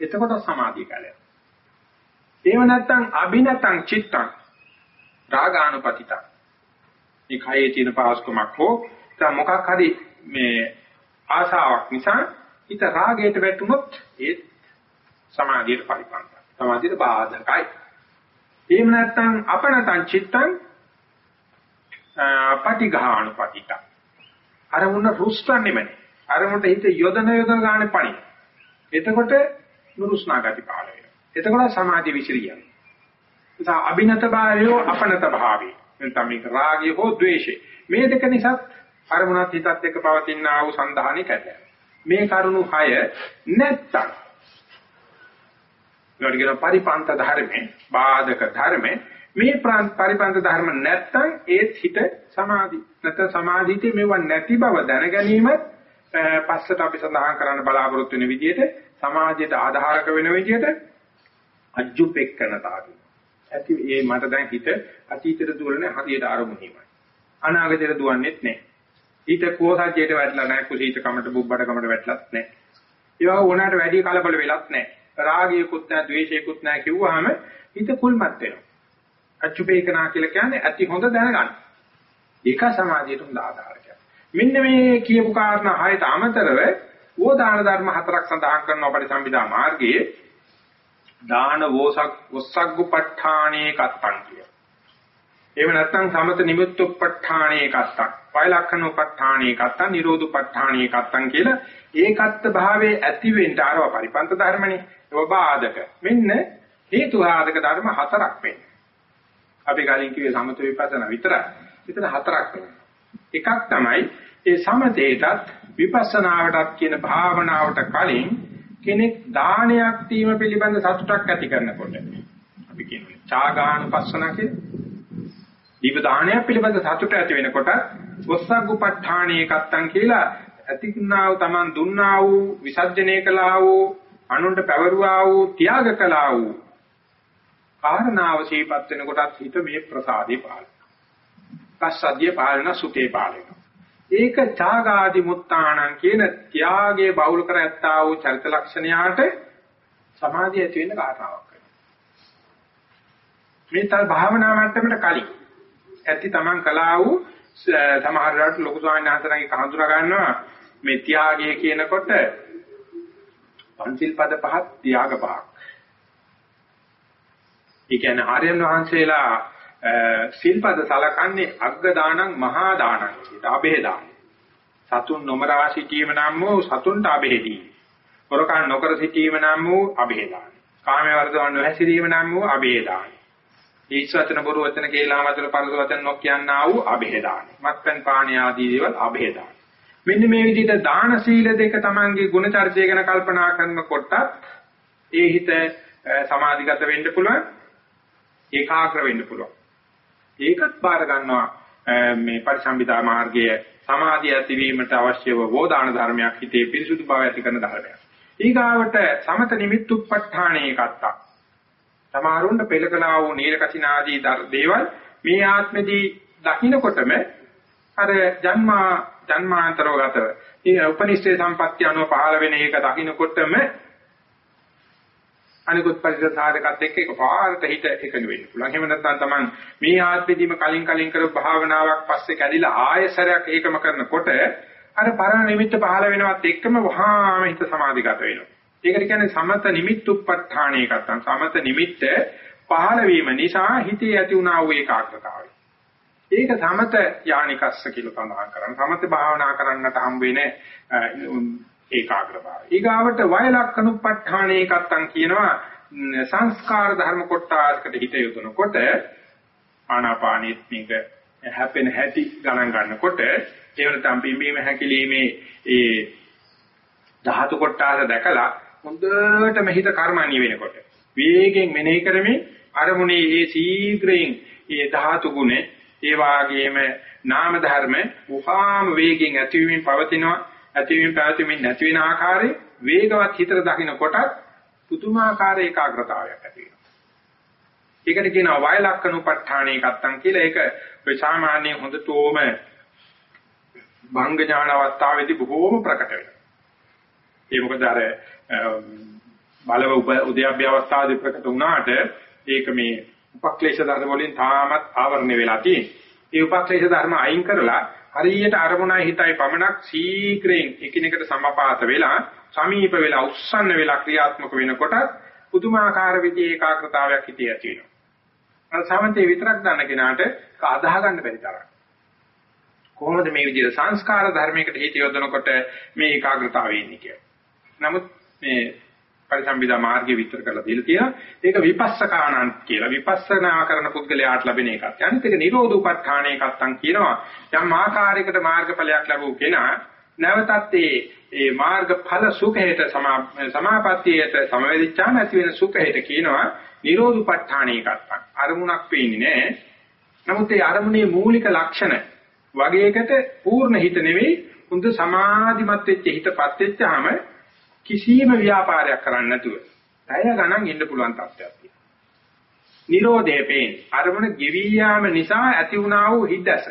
එතකොට සමාධිය කැලේ. එහෙම නැත්නම් අබිනතං චිත්තං රාගානුපතිතං. මේ කයේ තියෙන පාස්කමක් හෝ මොකක් හරි මේ ආසාවක් නිසා හිත රාගයට වැටුනොත් ඒ සමාධියට පරිපන්තයි. සමාධියට බාධකයි. එහෙම නැත්නම් අපනතං චිත්තං පටිඝානුපතිත. අරමුණ රුස්තන්නේම නේ. අරමුණට හිත යොදන යොදන ගානේ පණි. එතකොට නුරුස්නා ගති පහළ වෙනවා. එතකොට සමාධිය විසිරියන. ඒක අභිනත භාවය අපනත භාවය. නැත්නම් මේක රාගය හෝ ද්වේෂය. මේ දෙක නිසා අරමුණත් හිතත් එක්ක පවතින ආ වූ සන්ධානය කැඩෙනවා. මේ කරුණු 6 නැත්තම් ඒකට කියන පරිපන්ත ධර්මේ බාධක ධර්මේ. මේ පරිපන්ත ධර්ම නැත්තම් ඒත් හිත සමාධි. නැත්නම් සමාධිතේ මේව නැති බව දැන ගැනීම පස්සට අපි සඳහන් කරන්න බලාපොරොත්තු වෙන විදිහට සමාජයට ආධාරක වෙන විදිහට අජුපෙක්කනතාවි ඇති ඒ මට දැන් හිත අතීතයට දුවන්නේ හරියට ආරමුණීමයි අනාගතයට දුවන්නේත් නැහැ. ඊට කෝසජ්ජයට වැටලා නැහැ කුසීත කමට බුබ්බඩ කමට වැටලත් නැහැ. ඒවා ඕනකට වැඩි කලබල වෙලත් නැහැ. රාගයකුත් නැහැ ද්වේෂයකුත් නැහැ කිව්වහම හිත කුල්මත් වෙනවා. අච්චුපේකනා කියලා කියන්නේ ඇති හොඳ දැනගන්න. ඒක සමාධියට හොඳ ආධාරයක්. මෙන්න මේ කියපු කාරණා හයට අමතරව ඕදාන ධර්ම හතරක් සඳහන් කරනවා පරිසම්පදා මාර්ගයේ දාන වෝසක් වස්සග්ගුපට්ඨානේ කත්තං කිය. එහෙම නැත්නම් සමත නිමුත්තුප්පට්ඨානේ කත්තං. වයලක්ඛනෝපට්ඨානේ කත්තං නිරෝධුපට්ඨානේ කත්තං කියලා ඒකත්ත භාවයේ ඇති වෙන්න ආරව පරිපන්ත ධර්මනේ. ඒව බාධක. මෙන්න හේතු ආදක ධර්ම හතරක් වෙන්නේ. අපි කලින් කිව්වේ සමත විපස්සනා විතරයි. එතන හතරක් වෙනවා. එකක් තමයි ඒ සමතේටත් විපස්සනාවටත් කියන භාවනාවට කලින් කෙනෙක් දානයක් දීම පිළිබඳ සතුටක් ඇති කරනකොට අපි කියන්නේ චාගානුපස්සන කියලා. දීප දානයක් පිළිබඳ සතුට ඇති වෙනකොට වස්සග්ගුපඨාණේ කත්තන් කියලා ඇතිකින්නා වූ Taman දුන්නා වූ විසර්ජනය කළා වූ අනුන්ට පැවරුවා වූ ත්‍යාග කළා වූ කාරණාව ශීපත් වෙනකොටත් හිත මේ ප්‍රසාදේ පාලන. පස්සද්ධිය පාලන සුඛේ පාලන. ඒක ත්‍යාගාදි මුත්තාණං කියන ත්‍යාගයේ බහුල කර ඇත්තා වූ චරිත ලක්ෂණයාට සමාධිය ඇති වෙන්න කාරණාවක් වෙනවා. මේ තර භාවනා මට්ටමට කලින් ඇති තමන් කළා වූ සමහර රට ලොකු ස්වාමීන් වහන්සේලාගේ කහඳුනා ගන්නවා මේ ත්‍යාගය කියනකොට පංචිල් පද පහක් ත්‍යාග පහක්. ඒ කියන්නේ ආර්යයන් වහන්සේලා සිල්පද සලකන්නේ අග්ග දානං මහා දානං කියලා අබේ දාන. සතුන් නොමරා සිටීම නම් වූ සතුන්ට අබේදී. හොරකම් නොකර සිටීම නම් වූ අබේ දාන. කාමයේ වර්ධවන්න නොහැසිරීම නම් වූ අබේ දාන. ඊස් වචන බොරු වචන කේලා වචන පරස වචන නොකියන්නා වූ අබේ දාන. මත්පැන් පානය ආදී දේවල් අබේ දාන. මෙන්න මේ විදිහට දාන සීල දෙක තමන්ගේ ගුණ චර්චය ගැන කල්පනා කරනකොට ඒ හිත සමාධිගත වෙන්න පුළුවන් ඒකාග්‍ර වෙන්න පුළුවන් ඒකත් බාර ගන්නවා මේ පරිසම්බිදා මාර්ගයේ සමාධිය ඇතිවීමට අවශ්‍යව වෝදාන ධර්මයක් හිතේ පිරිසුදු බව ඇති කරන ධර්මයක් ඊගාවට සමත නිමිත්තුප්පඨාණේ කත්තා සමහරුන්ට පෙළකලා වූ නීලකසිනාදී දේවල් මේ ආත්මෙදී දකින්නකොටම අර ජන්මා ජන්මාන්තරවගත ඒ උපනිෂ්ඨේ සම්පත්‍ය අනුව පහළ වෙන එක දකින්නකොටම අනිකුත් පරිසර සාධකත් එක්ක එකපාරට හිත එකඟ වෙන්න පුළුවන්. එහෙම නැත්නම් තමන් මේ ආත්මෙදීම කලින් කලින් කරපු භාවනාවක් පස්සේ කැඩිලා ආයෙසරයක් ඒකම කරනකොට අර පරණ නිමිත්ත පහළ වෙනවත් එක්කම වහාම හිත සමාධිගත වෙනවා. ඒකට කියන්නේ සමත නිමිත්තුප්පඨාණේ එකක්. සමත නිමිත්ත පහළ වීම නිසා හිතේ ඇති වුණා වූ ඒකාග්‍රතාවය. ඒක සමත යානිකස්ස කියලා සඳහන් කරන්නේ. සමත භාවනා කරන්නට හම් වෙන්නේ ඒකාග්‍රභාවය. ඊගාවට වය ලක්කනුප්පඨාණේ එකත්තන් කියනවා සංස්කාර ධර්ම කොටාස්කට හිත යොදනකොට ආනාපානෙත් මේක හැපෙන හැටි ගණන් ගන්නකොට ඒ වෙනතම් පිම්බීම හැකිලිමේ ඒ ධාතු කොටාස දැකලා හොඳටම හිත කර්මණී වෙනකොට වේගෙන් මෙනෙහි කරමින් අරමුණේ ඒ ශීඝ්‍රයෙන් ඒ ධාතු ගුණේ ඒ වාගේම නාම ධර්ම උපාම වේගෙන් ඇතිවීමෙන් පවතිනවා ඇතිවීම පැවතීමෙන් නැති වෙන ආකාරයේ වේගවත් හිතට දකින්නකොට පුදුමාකාර ඒකාග්‍රතාවයක් ඇති වෙනවා. ඒකට කියනවා වය ලක්කනුපත්ඨාණේ කත්තන් කියලා. ඒක ඔය සාමාන්‍ය හොඳටම භංග ඥාන අවස්ථාවේදී බොහෝම ප්‍රකට වෙනවා. ඒ මොකද අර බලව උද්‍යප්පය අවස්ථාවේදී ප්‍රකට වුණාට ඒක මේ උපක්ලේශ ධර්ම වලින් තාමත් ආවරණය වෙලා තියෙනවා. ඒ උපක්ලේශ ධර්ම අයින් කරලා හරියට අරමුණයි හිතයි පමණක් ශීඝ්‍රයෙන් එකිනෙකට සමපාත වෙලා සමීප වෙලා උස්සන්න වෙලා ක්‍රියාත්මක වෙනකොට පුදුමාකාර විදිහේ ඒකාග්‍රතාවයක් හිතේ ඇති වෙනවා. අර සමන්තේ විතරක් දන්න කෙනාට අදාහ ගන්න බැරි තරම්. කොහොමද මේ විදිහට සංස්කාර ධර්මයකට හිත යොදනකොට මේ ඒකාග්‍රතාවය එන්නේ කියලා. නමුත් මේ පරිසම්බිදා මාර්ගය විතර කරලා දීලා තියෙනවා. ඒක විපස්සකාණන් කියලා. විපස්සනා කරන පුද්ගලයාට ලැබෙන එකක්. අනිත් එක නිරෝධෝපත්ථාන එකත්තන් කියනවා. යම් ආකාරයකට මාර්ගඵලයක් ලැබුව කෙනා නැවතත් ඒ ඒ මාර්ගඵල සුඛයට සමාපත්තියට සමවැදිච්චාම ඇති වෙන සුඛයට කියනවා නිරෝධෝපත්ථාන එකත්තන්. අරමුණක් පේන්නේ නැහැ. නමුත් ඒ අරමුණේ මූලික ලක්ෂණ වගේකට පූර්ණ හිත නෙවෙයි හොඳ සමාධිමත් වෙච්ච හිතපත් වෙච්චාම කිසියම් ව්‍යාපාරයක් කරන්න නැතුව පැය ගණන් ඉන්න පුළුවන් තත්ත්වයක් තියෙනවා. නිරෝධයේ පේන අරමුණ ගෙවි යාම නිසා ඇති වුණා වූ හිදස.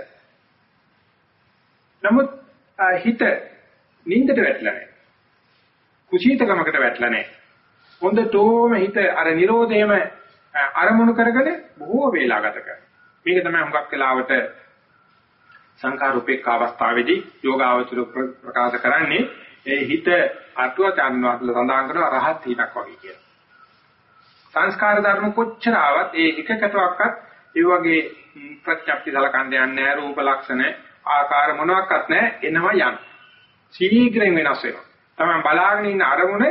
නමුත් හිත නින්දට වැටලා නැහැ. කුසීතකමකට වැටලා නැහැ. හොඳටම හිත අර නිරෝධයම අරමුණු කරගෙන බොහෝ වේලා ගත කරනවා. මේක තමයි හුඟක් වෙලාවට සංඛාර උපේක්ඛ අවස්ථාවේදී යෝගාවචර ප්‍රකාශ කරන්නේ ඒ හිත අටුවචාන් වහන්සේලා සඳහන් කරනවා රහත් හිතක් වගේ කියලා. සංස්කාර ධර්ම කොච්චර ආවත් ඒ එකකටවත් ඒ වගේ ප්‍රත්‍යක්ෂ සලකන්න යන්නේ නැහැ රූප ලක්ෂණ ආකාර මොනවාක්වත් නැහැ එනවා යන. ශීඝ්‍රයෙන් වෙනස් වෙනවා. තමයි බලාගෙන ඉන්න අරමුණ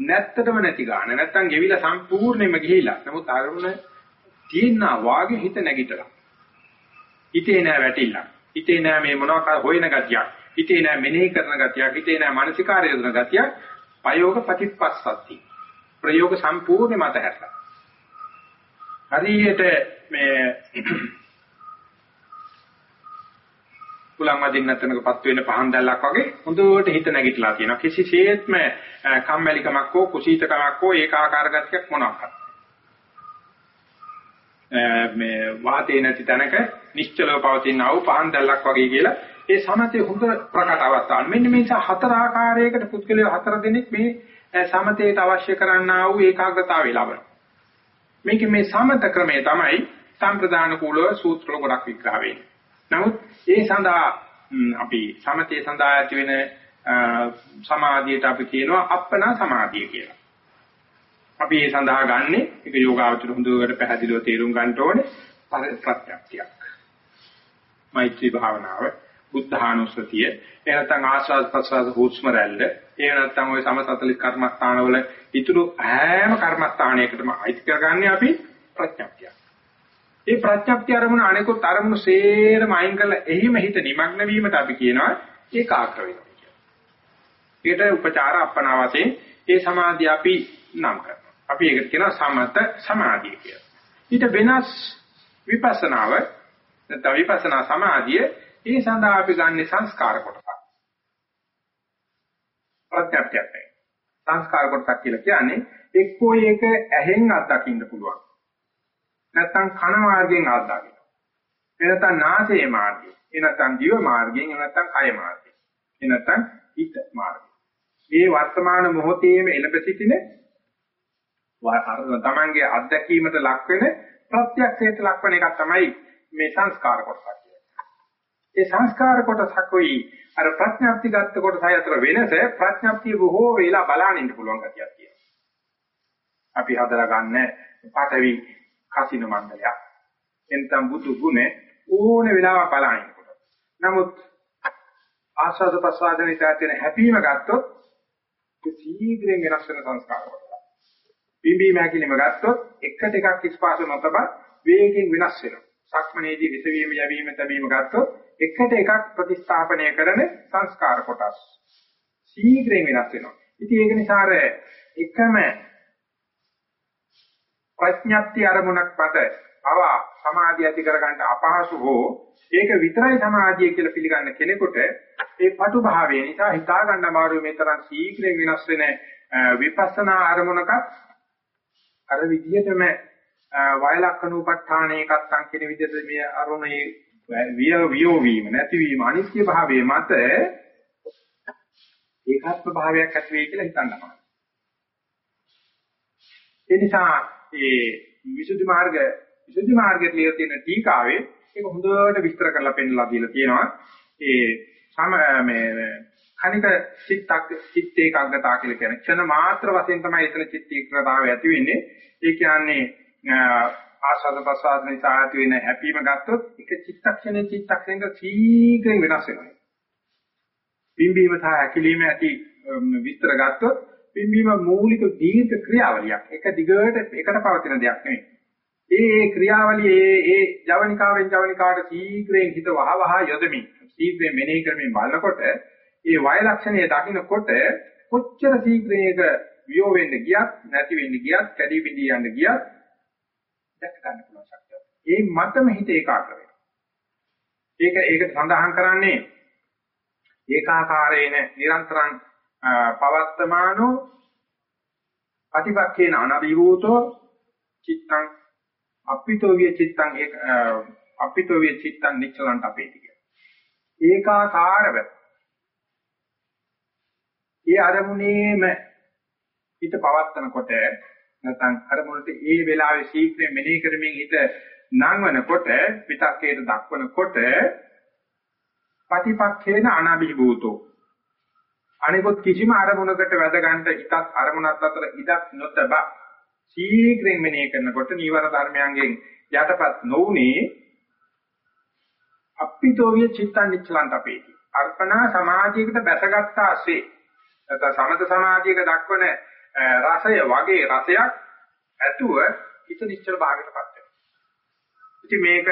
නැත්තටම නැති ගන්න. නැත්තම් ගෙවිලා සම්පූර්ණයෙන්ම ගිහිලා. නමුත් අරමුණ තියෙනා වාගේ හිත නැගිටලා. හිතේ නෑ වැටිලා. හිතේ නෑ මේ මොනවා හොයන ගතියක්. හිතේ නෑ මෙනෙහි කරන ගතියක්. හිතේ නෑ මානසිකාරය යොදන ගතියක්. ප්‍රයෝග ප්‍රතිපස්සති. ප්‍රයෝග සම්පූර්ණ මත හැරලා. හරියට මේ පුලං වදින්න නැතනකපත් වෙන පහන් දැල්ලක් වගේ හොඳට හිත නැගිටලා තියෙනවා කිසිසේත්ම කම්මැලිකමක් හෝ කුසීතකමක් හෝ ඒකාකාර ගතියක් මොනවාක්වත් මේ වාතේ නැති තැනක නිශ්චලව පවතින ආව පහන් දැල්ලක් වගේ කියලා ඒ සමතේ හොඳ ප්‍රකට අවස්ථාවක් මෙන්න මේ හතර ආකාරයකට පුද්ගලයෝ හතර දෙනෙක් මේ සමතේට අවශ්‍ය කරන්නා වූ ඒකාග්‍රතාවය ලබන මේක මේ සමත ක්‍රමය තමයි සම්ප්‍රදාන කූලව සූත්‍ර ගොඩක් විග්‍රහ වෙන්නේ නමුත් ඒ සඳහා අපි සමතේ සඳහා ඇති වෙන සමාධියට අපි කියනවා අප්පනා සමාධිය කියලා. අපි ඒ සඳහා ගන්නෙ ඒක යෝගාවචර හොඳට පැහැදිලිව තේරුම් ගන්න ඕනේ ප්‍රත්‍යක්ෂයක්. මෛත්‍රී භාවනාව, බුද්ධානුස්සතිය, එහෙ නැත්නම් ආස්වාද ප්‍රසවාස හුස්ම රැල්ල, එහෙ නැත්නම් ওই සමසතලික කර්මස්ථානවල ඊතුරු හැම කර්මස්ථානයකටම අයිති කරගන්නේ අපි ප්‍රත්‍යක්ෂයක්. ඒ ප්‍රඥප්ති අරමුණ අනෙකුත් අරමුණු සේරම අයින් කරලා එහිම හිත නිමග්න වීමට අපි කියනවා ඒකාග්‍ර වෙනවා කියලා. ඒකට උපචාර අපනාවතේ ඒ සමාධිය අපි නම් කරනවා. අපි ඒකට කියනවා සමත සමාධිය කියලා. ඊට වෙනස් විපස්සනාව නැත්නම් විපස්සනා සමාධිය ඒ සඳහා අපි ගන්න සංස්කාර කොටස. ප්‍රත්‍යක්ෂයක්. සංස්කාර කොටසක් කියලා කියන්නේ එක්කෝ ඒක ඇහෙන් අත්දකින්න පුළුවන්. නැත්නම් කන මාර්ගයෙන් ආදාගෙන. එනතන් නාසයේ මාර්ගයෙන්, එනතන් දිව මාර්ගයෙන්, එනතන් කය මාර්ගයෙන්. එනතන් හිත මාර්ගයෙන්. මේ වර්තමාන මොහොතේම එළඹ සිටින තමන්ගේ අත්දැකීමට ලක් වෙන ප්‍රත්‍යක්ෂයට ලක් වෙන එකක් තමයි මේ සංස්කාර කොටස කියන්නේ. ඒ සංස්කාර කොටසකුයි අර ප්‍රඥාප්ති ගත්ත කොටසයි අතර වෙනස ප්‍රඥාප්තිය බොහෝ වෙලා බලන්න ඉන්න පුළුවන් ගතියක් තියෙනවා. අපි හදලා ගන්න පාඨවි කසින මණ්ඩලයක්. එන්තම් බුදු ගුණ ඕන වෙලාවක බලහිනකොට. නමුත් ආස්වාද ප්‍රසවාදනේ තියෙන හැපීම ගත්තොත් සීඝ්‍රයෙන් වෙනස් වෙන සංස්කාර වලට. බිම්බීම හැකිලිම ගත්තොත් එකට එකක් ස්පාස නොතබ වේගයෙන් වෙනස් වෙනවා. සක්මනේදී විසවීම යැවීම තැබීම ගත්තොත් එකට එකක් ප්‍රතිස්ථාපනය කරන සංස්කාර කොටස්. සීඝ්‍රයෙන් වෙනස් වෙනවා. ඉතින් ඒක නිසා එකම ප්‍රඥප්ති අරමුණක් මත පවා සමාධිය ඇති කරගන්න අපහසු හෝ ඒක විතරයි සමාධිය කියලා පිළිගන්න කෙනෙකුට ඒ පටු භාවය නිසා හිතා ගන්න අමාරුයි මේ තරම් ශීඝ්‍රයෙන් වෙනස් වෙන විපස්සනා අරමුණක අර විදිහටම වයලක්කනූපත්ථානයකත් අංකින විදිහට මේ අරුණේ විය වියෝ වීම නැතිවීම අනිත්‍ය භාවයේ මත ඒකාත්ම භාවයක් ඇති වෙයි කියලා හිතන්නවා. ඒ නිසා ඒ විසුද්ධි මාර්ග විසුද්ධි මාර්ගයේ ලියලා තියෙන ටීකාවේ ඒක හොඳට විස්තර කරලා පෙන්නලා දීලා තියෙනවා. ඒ සම මේ කණික චිත්තක් චිත්ත ඒකාග්‍රතාව කියලා කියන ක්ෂණ මාත්‍ර වශයෙන් තමයි එතන චිත්ත ඒකාග්‍රතාවය ඇති වෙන්නේ. ඒ කියන්නේ ආස්වාද ප්‍රසආද නිසා ඇති වෙන හැපීම ගත්තොත් එක චිත්තක්ෂණේ චිත්තක්ෂණයක සීඝ්‍රයෙන් වෙනස් වෙනවා. බිම්බීම සහ ඇකිලිම ඇති විස්තර ගත්තොත් පිම්බීම මූලික දීර්ඝ ක්‍රියාවලියක්. එක දිගට එකට පවතින දෙයක් නෙවෙයි. ඒ ඒ ක්‍රියාවලිය ඒ ඒ ජවනිකාවෙන් ජවනිකාට ශීඝ්‍රයෙන් හිත වහ වහ යොදමින් ශීඝ්‍රයෙන් මෙනෙහි කරමින් බලනකොට ඒ වය ලක්ෂණය දකින්නකොට කොච්චර ශීඝ්‍රයක වියෝ වෙන්න ගියත් නැති වෙන්න ගියත් කැඩි බිඳී යන්න ගියත් දැක ගන්න පුළුවන් ශක්තිය. ඒ මතම හිත ඒකාග්‍ර වෙනවා. ඒක ඒක සඳහන් කරන්නේ ඒකාකාරේන නිරන්තරං පවත්තමානෝ අතිපක්ඛේන අනබිවූතෝ චිත්තං අපිතෝ විය චිත්තං ඒක අපිතෝ විය චිත්තං නිච්චලන්ට අපේති කිය. ඒකාකාරව ඒ අරමුණේම හිත පවත්තනකොට නැත්නම් අරමුණට ඒ වෙලාවේ ශීක්‍රයෙන් මෙනෙහි කරමින් හිත නංවනකොට පිටක්කේට දක්වනකොට ප්‍රතිපක්ඛේන අනබිවූතෝ අනිකොත් කිසිම අරමුණකට වැද ගන්න ඉතත් අරමුණත් අතර ඉඩක් නොතබ ශීඝ්‍රයෙන් මෙනෙහි කරනකොට නීවර ධර්මයන්ගෙන් යටපත් නොඋනේ අප්පිතෝවිය චිත්තං නිච්චලන්ත අපේටි අර්පණා සමාධියකට බැසගත්ත ASCII නැත්නම් සමත සමාධියක දක්වන රසය වගේ රසයක් ඇතුව හිත නිශ්චල භාවයටපත් වෙනවා ඉතින් මේක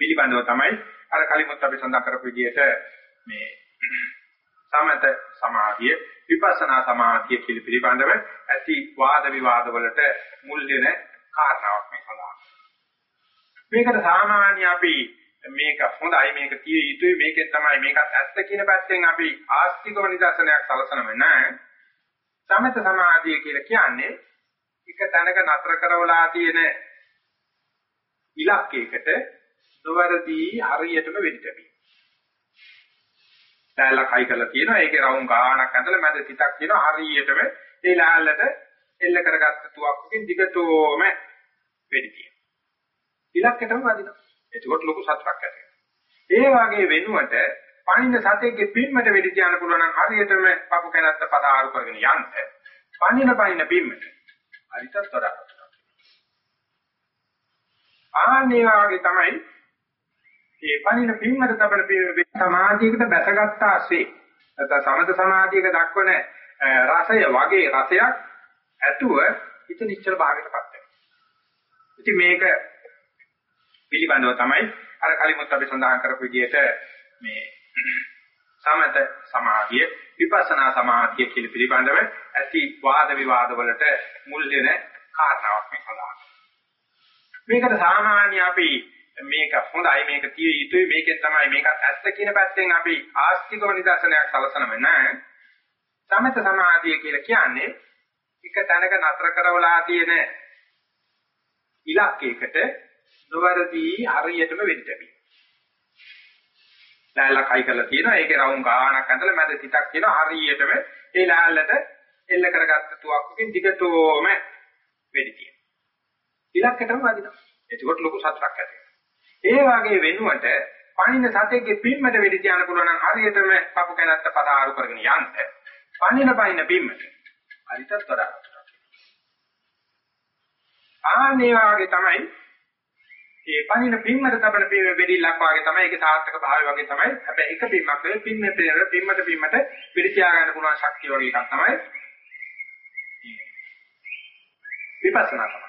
පිළිබඳව තමයි අර කලිමුත් අපි සඳහන් කරපු විදිහට මේ සමත සමාධිය විපස්සනා සමාධිය පිළිබඳව ඇති වාද විවාද වලට මුල් දෙන කාරණාවක් මේ සඳහන්. මේකට සාමාන්‍ය අපි මේක හොඳයි මේක තිය යුතුයි මේකෙන් තමයි මේකත් ඇත්ත කියන පැත්තෙන් අපි ආස්තිකව නිදර්ශනයක් සලසනම නැහැ. සමත සමාධිය කියලා කියන්නේ එක තැනක නතර කරවලා තියෙන ඉලක්කයකට නොවැරදි හරියටම වෙන්න බැහැ. ලෑල්ලක් හයි කරලා තියෙනවා. ඒකේ රවුම් ගානක් ඇඳලා මැද සිතක් තියෙනවා. හරියටම ඒ ලෑල්ලට එල්ල කරගත්ත තුවක්කකින් දිගටම වෙඩි තියෙනවා. ඉලක්කයටම වදිනවා. ඒකත් ලොකු සතුටක් ඇති ඒ වගේ වෙනුවට පණින සතේගේ පිම්මට වෙඩි තියන්න පුළුවන් නම් හරියටම පපු කැනත්ත පදාරු කරගෙන යන්න. පණින පණින පිම්මට. හරිතත් වඩා. ආන්නේ වගේ තමයි ඒ පණින පින්වද තබන සමාධියකට බැසගත්තාසේ නැත්නම් සමත සමාධියක දක්වන රසය වගේ රසයක් ඇතුව හිත නිශ්චල භාවයටපත් වෙනවා. ඉතින් මේක පිළිබඳව තමයි අර කලිමුත් අපි සඳහන් කරපු විදිහට මේ සමත සමාධිය විපස්සනා සමාධිය කියලා පිළිබඳව ඇති වාද විවාද වලට මුල් දෙන කාරණාවක් මේ සඳහන්. මේකට සාමාන්‍ය අපි මේක හොඳයි මේක තිය යුතුයි මේකෙන් තමයි මේකත් ඇත්ත කියන පැත්තෙන් අපි ආස්තිකව නිදර්ශනයක් සලසනම නැහැ. සමත සමාධිය කියලා කියන්නේ එක තැනක නතර කරවලා තියෙන ඉලක්කයකට නොවැරදි හරියටම වෙන්න බැහැ. ලෑල්ලක් හයි කරලා තියෙනවා ඒකේ රවුම් ගානක් ඇඳලා මැද සිතක් තියෙනවා හරියටම ඒ ලෑල්ලට එල්ල කරගත්ත තුවක්කකින් දිගටම වෙඩි තියෙනවා. ඉලක්කයටම වදිනවා. ඒකත් ලොකු සතුටක් ඇති ඒ වගේ වෙනුවට පණින සතෙක්ගේ පිම්මට වෙඩි තියන්න පුළුවන් නම් හරියටම පපු කැනත්ත පදාරු කරගෙන යන්න. පණින පයින් පිම්මට. හරිතත් වඩා. ආන්නේ වගේ තමයි මේ පණින පිම්මට තබන පිම්ම වෙඩිලක් වගේ තමයි ඒකේ සාර්ථක භාවය වගේ තමයි. හැබැයි එක පිම්මක් නෙවෙයි පිම්මේ පෙර පිම්මට පිම්මට වෙඩි තියා ගන්න පුළුවන් ශක්තිය වගේ එකක් තමයි. විපස්සනා තමයි.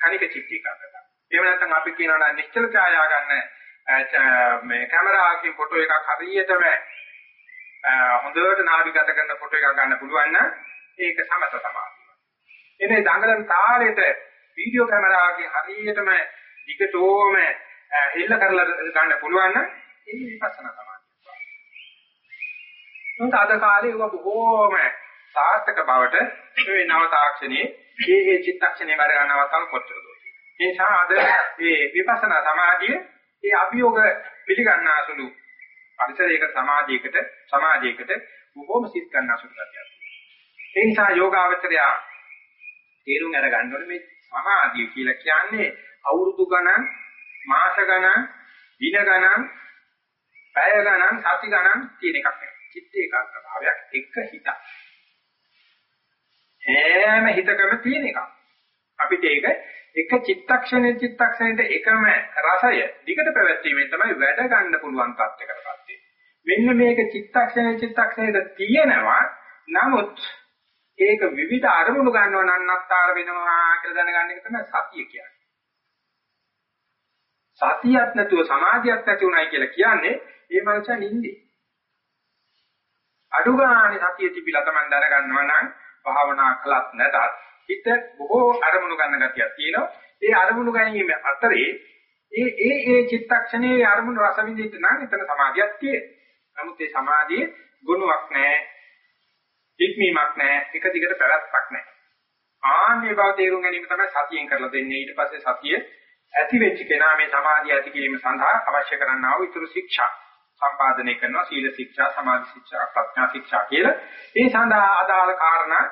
කණික චිත්තීකරණ. එහෙම නැත්නම් අපි කියනවා නම් නිශ්චල ඡායා ගන්න මේ කැමරාවකින් ෆොටෝ එකක් හරියටම හොඳට නාවිගත කරන ෆොටෝ එකක් ගන්න පුළුවන් නම් ඒක සමත සමාධිය. එනේ දඟලන තාලෙට වීඩියෝ කැමරාවකින් හරියටම දිගටම එල්ල කරලා ගන්න පුළුවන් නම් ඒ විපස්සනා සමාධිය. උන්ට අද කාලේ ඒවා බොහෝම සාර්ථක බවට මේ නව තාක්ෂණයේ මේ මේ චිත්තක්ෂණේ වැඩ ගන්නවතල් කොච්චරද ඒ නිසා අද මේ විපස්සනා සමාධිය ඒ අභියෝග පිළිගන්නාසුළු පරිසරයක සමාධියකට සමාධියකට බොහෝම සිත් ගන්නාසුළු ගැතියක්. ඒ නිසා යෝගාවචරය තේරුම් අරගන්න ඕනේ මේ සමාධිය කියලා කියන්නේ අවුරුදු ගණන් මාස ගණන් දින ගණන් පැය ගණන් සති ගණන් තියෙන එකක් නෙවෙයි. චිත්ත ඒකාග්‍රතාවයක් එක හිතක්. හැම හිතකම තියෙන එකක්. අපිට ඒක එක චිත්තක්ෂණේ චිත්තක්ෂණයට එකම රසය දිගට පැවැත්වීමෙන් තමයි වැඩ ගන්න පුළුවන් තත්ත්වයකටපත් වෙන්නේ. මෙන්න මේක චිත්තක්ෂණේ චිත්තක්ෂණයට තියෙනවා. නමුත් ඒක විවිධ අරමුණු ගන්නව නන්නත්තර වෙනවා කියලා දැනගන්න එක තමයි සතිය කියන්නේ. සතියක් නැතුව සමාධියක් නැති උනායි කියලා කියන්නේ ඒ මනුස්සයා නිින්දේ. අඩු ගානේ සතිය තිබිලා තමයි දැනගන්නවා නම් භාවනා කළත් නැතත් හිත බොහෝ අරමුණු ගන්න ගතියක් තියෙනවා. ඒ අරමුණු ගැනීම අතරේ ඒ ඒ ඒ චිත්තක්ෂණයේ අරමුණු රස විඳින්න නම් එතන සමාධියක් තියෙනවා. නමුත් ඒ සමාධියේ ගුණයක් නැහැ. ඉක්මීමක් නැහැ. එක දිගට පැවැත්මක් නැහැ. ආන්නේ බව තේරුම් ගැනීම තමයි සතියෙන් කරලා දෙන්නේ. ඊට පස්සේ සතිය ඇති වෙච්ච කෙනා මේ සමාධිය ඇති කිරීම සඳහා අවශ්‍ය කරන්නා වූ ඊතුරු ශික්ෂා සම්පාදනය කරනවා. සීල ශික්ෂා, සමාධි ශික්ෂා, ප්‍රඥා ශික්ෂා කියලා. ඒ සඳහා අදාළ කාරණා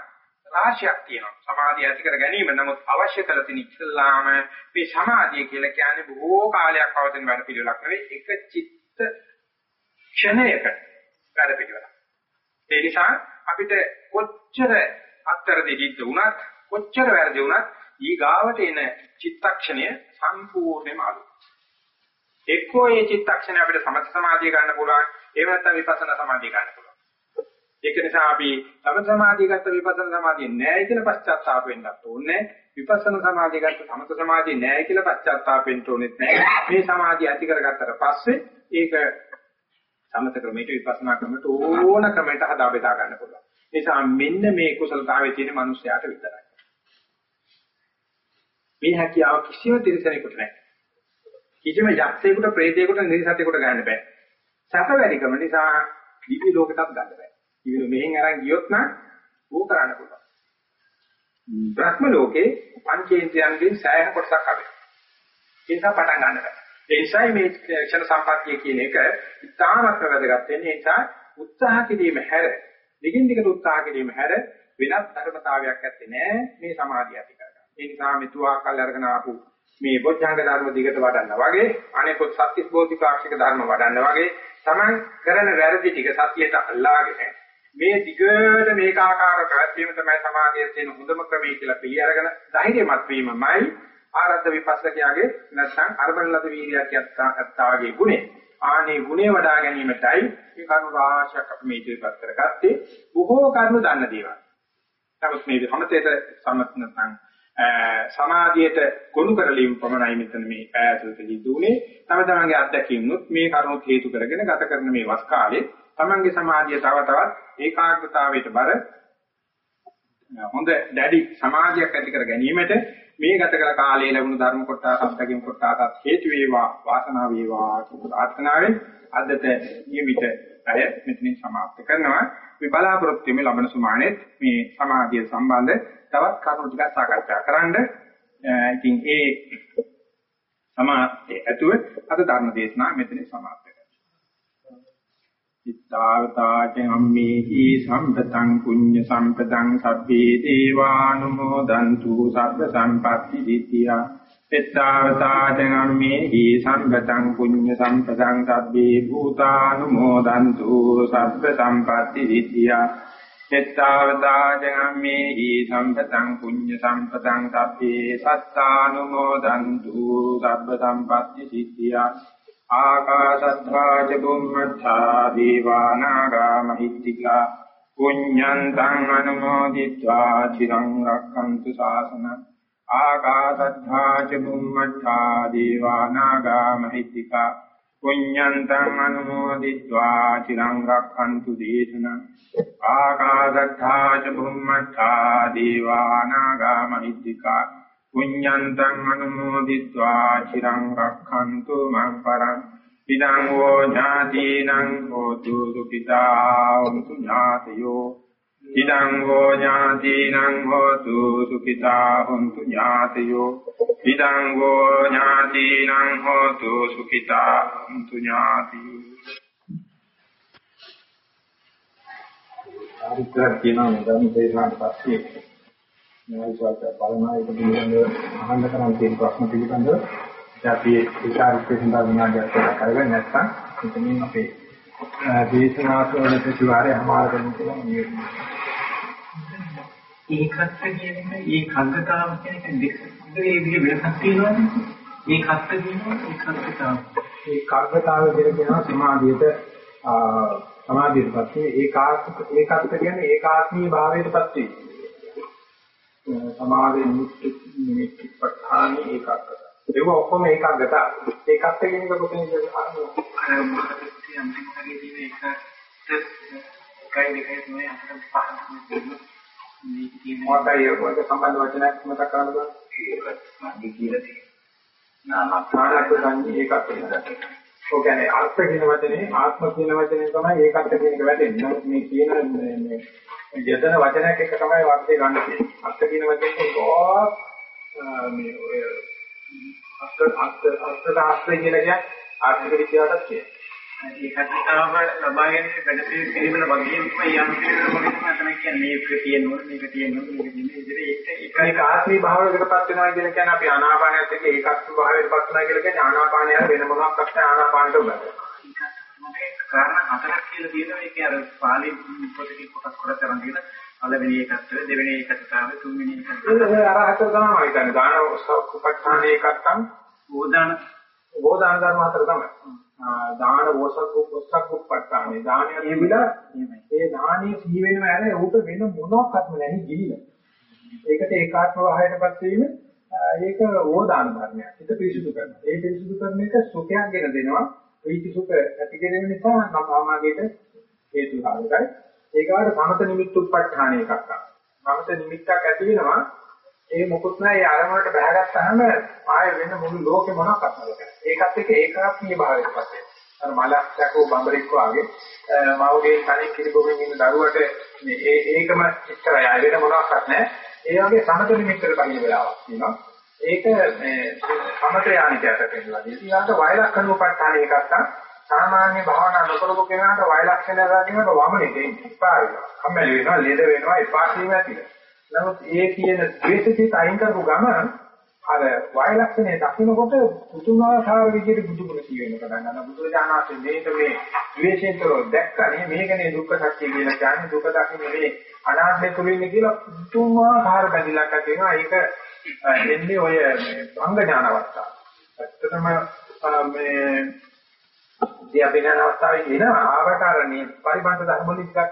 රාශියක් තියෙනවා. සමාධිය ඇති කර ගැනීම නමුත් අවශ්‍ය කළ තියෙන ඉස්සල්ලාම මේ සමාධිය කියලා කියන්නේ බොහෝ කාලයක් පවතින වැඩ පිළිවෙලක් නෙවෙයි එක චිත්ත ක්ෂණයක වැඩ පිළිවෙලක්. ඒ නිසා අපිට කොච්චර අත්තර දෙදිද්ද වුණත් කොච්චර වැරදි වුණත් ඊගාවට එන චිත්තක්ෂණය සම්පූර්ණයෙන්ම අලුත්. එක්කෝ මේ චිත්තක්ෂණය අපිට සමථ සමාධිය ගන්න පුළුවන් එහෙම නැත්නම් විපස්සනා සමාධිය ගන්න පුළුවන්. ඒක නිසා අපි සමත සමාධිය ගත්ත විපස්සනා සමාධිය නෑ කියලා පශ්චාත්තාප වෙන්නත් ඕනේ. විපස්සනා සමාධිය ගත්ත සමත සමාධිය නෑ කියලා පශ්චාත්තාප වෙන්න ඕනෙත් නෑ. මේ සමාධිය ඇති කරගත්තට පස්සේ ඒක සමත ක්‍රමයට විපස්සනා ක්‍රමයට ඕන ක්‍රමයකට හදා බෙදා ගන්න පුළුවන්. ඒ නිසා මෙන්න මේ කුසලතාවයේ තියෙන මිනිස්යාට විතරයි. මේ හැකියාව කිසිම තිරසනෙකුට නැහැ. කිසිම යක්ෂයෙකුට, ප්‍රේතයෙකුට, නිරිසතයෙකුට ගන්න බෑ. සැප වැඩිකම නිසා දිවි ලෝකෙටත් ගන්න බෑ. දිවි මෙහෙන් අරන් ගියොත් නම් ඕක කරන්න පුළුවන්. බ්‍රහ්ම ලෝකේ පංචේන්ද්‍රයන්ගෙන් සෑහෙන කොටසක් අරගෙන. ඒ නිසා පටන් ගන්න බෑ. ඒ නිසායි මේ ක්ෂණ සම්පත්තිය කියන එක ඉතාමත් වැදගත් වෙන්නේ. ඒ නිසා උත්සාහ කිරීම හැර, දිගින් දිගට උත්සාහ කිරීම හැර වෙනත් ධර්මතාවයක් ඇත්තේ නෑ මේ සමාධිය ඇති කරගන්න. ඒ නිසා මෙතුආකල් අරගෙන ආපු මේ බොද්ධංග ධර්ම දිගට වඩන්න වගේ අනෙකුත් සත්‍ය බෝධිපාක්ෂික ධර්ම වඩන්න වගේ Taman කරන වැරදි ටික සතියට අල්ලාගෙන මේ දිගට මේකාකාර ප්‍රත්‍යම තමයි සමාධියේ තියෙන හොඳම ක්‍රමය කියලා පිළි අරගෙන ධෛර්යමත් වීමමයි ආරද්ධ විපස්සකයාගේ නැත්නම් අරබන ලද වීර්යයක් යත්තාගේ ගුණය. ආනේ ගුණේ වඩා ගැනීමටයි මේ කරුණු රාශියක් අපි මේ ඉදිරිපත් කරගත්තේ. බොහෝ කරුණු දන්න දේවල්. නමුත් මේ සමතේට සමත් නැත්නම් සමාධියට ගොනු කරලීම පමණයි මෙතන මේ ඈතුලදී දුනේ. තම තමන්ගේ අත්දැකීම්නුත් මේ කරුණු හේතු කරගෙන ගත කරන මේ වස් කාලේ තමන්ගේ සමාධිය තව තවත් ඒකාග්‍රතාවයට බර හොඳ දැඩි සමාධියක් ඇති කර ගැනීමට මේ ගත කළ කාලයේ ලැබුණු ධර්ම කොටස අත්දැකීම් කොටසත් හේතු වේවා වාසනාව වේවා කියන ප්‍රාර්ථනාවෙන් අදට නියමිත අය මෙතනින් સમાપ્ત කරනවා මේ බලාපොරොත්තු වෙමි ලබන සුමානෙත් මේ සමාධිය සම්බන්ධ තවත් කරුණු ටිකක් සාකච්ඡා කරන්න ඉතින් ඒ සමාධිය ඇතුව අද ධර්ම දේශනාව මෙතනින් સમાપ્ત ඉත්තාවතාචම්මේහි සම්පතං පුඤ්ඤ සම්පතං සබ්බේ දේවානුමෝදන්තු සබ්බ සම්පatti දිට්ඨියා ඉත්තාවතාචම්මේහි සම්පතං පුඤ්ඤ සම්පතං සබ්බේ භූතානුමෝදන්තු සබ්බ සම්පatti දිට්ඨියා ඉත්තාවතාචම්මේහි සම්පතං පුඤ්ඤ සම්පතං සබ්බේ සත්තානුමෝදන්තු සබ්බ සම්පatti සිද්ධියා ආකාශත්තා ච බුම්මත්තා දීවානාගා මහිත්‍තිකා පුඤ්ඤන්තං අනුමෝදිत्वा චිරං රක්ඛන්තු ශාසන ආකාශද්ධා ච බුම්මඨා දීවානාගා මහිත්‍තිකා පුඤ්ඤන්තං අනුමෝදිत्वा චිරං රක්ඛන්තු දේශනං ආකාශද්ධා ච බුම්මඨා දීවානාගා මහිත්‍තිකා පුඤ්ඤන්තං අනුමෝදිत्वा චිරං රක්ඛන්තු මං පරං ඉදං වෝ ඥාතිනං හෝතු සුඛිතා වന്തു ඥාතයෝ ඉදං හෝ ඥාතිනං හෝතු සුඛිතා හොන්තු ඥාතයෝ. ඉදං හෝ ඥාතිනං හෝතු සුඛිතා හොන්තු ඥාතයෝ. ආරිත්‍රාක් කියනවා නම් දේශනාන් පස්සේ. නෝසත් බලනායක පිළිබඳව අහන්න කරන් තියෙන ප්‍රශ්න පිළිබඳව. අපි විචාරිත්‍රේ සඳහා විනාඩියක් කරගෙන නැත්නම් මෙතනින් අපේ දේශනාත්මක ප්‍රතිවාරය අමාරු වෙනවා කියලා නියම. ඒකත් කියන්නේ ඒ කංගතාව කියන එක දෙකේ විදිහ වෙනසක් තියෙනවනේ. ඒකත් කියනවා ඒකත්තාව. ඒ කර්මතාව කියලා කියනවා සමාධියට සමාධියට පස්සේ ඒකාත්ම ඒකත් කියන්නේ ඒකාත්මී භාවයටපත් වෙනවා. සමාධි නිමිති නිමිති පඨානි ඒකග්ගත. ඒක ඔක්කොම ඒකග්ගත. ඒකත් කියන එක කොතනද අරමුණ? අර මොකක්ද අන්තිම හරිය තියෙන එක එකයි දෙකයි තුනේ අතර පහක් මේ කියන මොකයි ඔය සම්බන්ධ වචනයක් මතක් කරගන්න. ඒක මම කියලා තියෙනවා. නාමස්ථානක සංජී ඒකත් වෙනදට. ඔය කියන්නේ අර්ථ කියන වචනේ ආත්ම කියන වචනේ තමයි ඒකත් කියන එක වැදෙන්නේ. මේ කියන මේ යදන වචනයක් එක තමයි වාක්‍ය ගන්න තියෙන්නේ. අර්ථ කියන වචනේ ගොඩක් මේ ඔය අර්ථ අර්ථ අර්ථ ශාස්ත්‍රය කියලා කියන්නේ ආර්ථික විද්‍යාවටත් කියනවා. ඒ කතාව ලබා ගැනීම වැඩපිළිවෙල පිළිවෙල වගේම තමයි යම් පිළිවෙල වගේ තමයි කියන්නේ මේක තියෙනවා මේක තියෙනවා මේක තියෙනවා. ඒක ඒක ආත්මී භාවයකටපත් වෙනවා කියන කියන්නේ අපි ආනාපානයත් එක්ක ඒකත්ව භාවයකටපත් වෙනවා කියලා කියන්නේ ආනාපානය හර වෙන මොනවාක් නැත්නම් ආනාපානට බඳිනවා. කාරණා හතරක් කියලා තියෙනවා. ඒකේ අර පාලි පොතේ කොටස් කොටස් කරන් තියෙන පළවෙනි එකත් දෙවෙනි එකත් තමයි තුන්වෙනි එකත්. ඒ අර හතර තමයි මම හිතන්නේ. දාන උපස්ථානේ එකක් තමයි බෝධාන. බෝධාන ධර්ම හතර තමයි දාන වෝසක් වෝසක් උප්පත්තානේ දානය ලැබිලා ඒ දානිය සිහි වෙනව ඇර ඌට වෙන මොනක්වත්ම නැහැ ගිලින. ඒකට ඒකාත්ම වහයටපත් වීම ඒක ඕදාන ධර්මයක්. ඒක පිරිසුදු කරනවා. ඒ පිරිසුදු කරන එක සුඛයක් ගෙන දෙනවා. ප්‍රීති සුඛ ඇති කිරීම නිසා සමාගයට හේතු කාරකයි. ඒකට සමත නිමිත්ත උප්පත්තාන එකක් තමයි. සමත නිමිත්තක් ඇති වෙනවා. ඒ මොකුත් නැහැ ඒ අරමුණට බහගත්තාම ආයෙ වෙන මුළු ලෝකෙ මොනක්වත් නැහැ. ඒකත් එක්ක ඒකාත්මීය භාවයට පත් වෙනවා. අර මලක් දැකෝ බඹරෙක් වාගේ මවගේ කණින් කිරිබොමින් ඉන්න දරුවට මේ ඒකම ඉස්සරය ආයෙ වෙන මොනක්වත් නැහැ. ඒ වගේ සමත නිමිත්තට බහින වෙලාවක් තියෙනවා. ඒක මේ සමත යානිකයට පෙන්නලා දෙනවා. ඊළඟට වයලක්ෂණ උපට්ඨාන එකක් තමයි සාමාන්‍ය භාවනා නොකරපු කෙනාට වයලක්ෂණ දාගෙනට වමනේ දෙන්නේ. එපා වෙනවා. කම්මැලි වෙනවා, ලෙඩ වෙනවා, එපා වීම ඇතිද. නමුත් ඒ කියන ද්වේෂිත අයින් කරපු ගමන අර වයලක්ෂණය දකින්නකොට පුදුමාකාර විදිහට බුදුගුණ කියවෙන්න පටන් ගන්නවා. බුදුරජාණන් මේක මේ ද්වේෂයෙන්තර දැක්කනේ මේකනේ දුක්ඛ සත්‍ය කියලා කියන්නේ දුක දකින්නේ මේ අනාත්මය තුළ ඉන්නේ කියලා පුදුමාකාර බැඳිලක් ඇති වෙනවා. ඒක එන්නේ ඔය මේ භංග ඥාන අවස්ථාව. ඇත්තටම මේ දියබිනන අවස්ථාවේ කියන ආවකාරණී පරිබන්ධ ධර්ම වලින් ටිකක්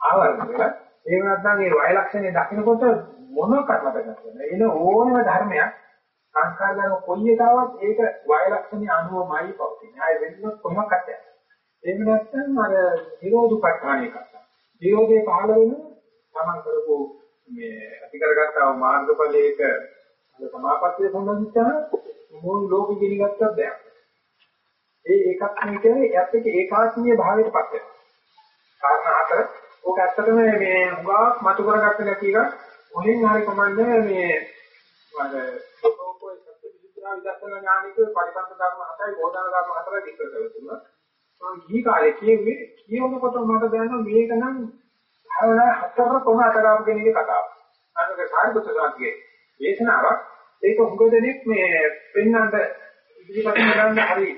ආවරණ වෙලා ඒ නැත්නම් මේ වය ලක්ෂණය දකිනකොට මොන කර්මද කරන්නේ? එන ඕනම ධර්මයක් සංස්කාර ධර්ම කොයි එකාවත් ඒක වය ලක්ෂණය අනුවමයි පවතින්නේ. ආයෙ වෙනත් කොහොමද නැහැ. එහෙම නැත්නම් අර නිරෝධපත්ඨාන එකක්. නිරෝධේ පහළ වෙන තමන් කරපු මේ ඇති කරගත්තා වූ මාර්ගඵලයක සමාපත්තිය සම්බන්ධිතන මොන ලෝකෙ ගිනිගත්තත් දෙයක්. ඒ ඒකක් නෙකේ එයත් එක්ක ඒකාත්මීය භාවයට පත් වෙනවා. කාරණා හතර ඕක ඇත්තටම මේ හුඟක් මතු කරගත්ත නැති එක මුලින් හරි කමන්නේ මේ අර සෝතෝපෝ සත්‍ය විද්‍යා විදර්ශන ඥානික පරිපන්ත ධර්ම හතයි බෝධන ධර්ම හතරයි විස්තර කරලා මම ගිහි කාලේ කියෙන්නේ කියනකොට මට දැනෙනවා මේක නම් භාවනා හතර කොහොම අතරාපු කෙනෙක්ගේ කතාවක්. අන්නක සාරිපුත්‍ර සාන්තිගේ දේශනාවක් ඒක හුඟ දෙනෙක් මේ පෙන්වන්න ඉදිරිපත් කරන්න හරි